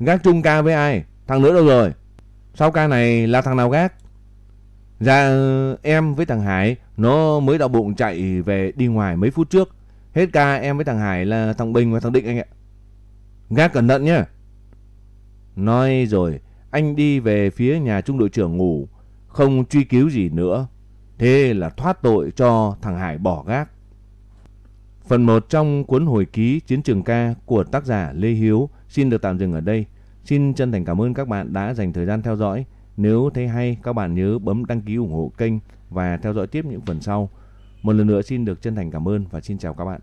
Gác chung ca với ai? Thằng nữa đâu rồi? Sau ca này là thằng nào gác? Dạ em với thằng Hải Nó mới đau bụng chạy về đi ngoài mấy phút trước Hết ca em với thằng Hải là thằng Bình và thằng Định anh ạ Gác cẩn thận nhé. Nói rồi, anh đi về phía nhà trung đội trưởng ngủ, không truy cứu gì nữa. Thế là thoát tội cho thằng Hải bỏ gác. Phần 1 trong cuốn hồi ký Chiến trường ca của tác giả Lê Hiếu xin được tạm dừng ở đây. Xin chân thành cảm ơn các bạn đã dành thời gian theo dõi. Nếu thấy hay, các bạn nhớ bấm đăng ký ủng hộ kênh và theo dõi tiếp những phần sau. Một lần nữa xin được chân thành cảm ơn và xin chào các bạn.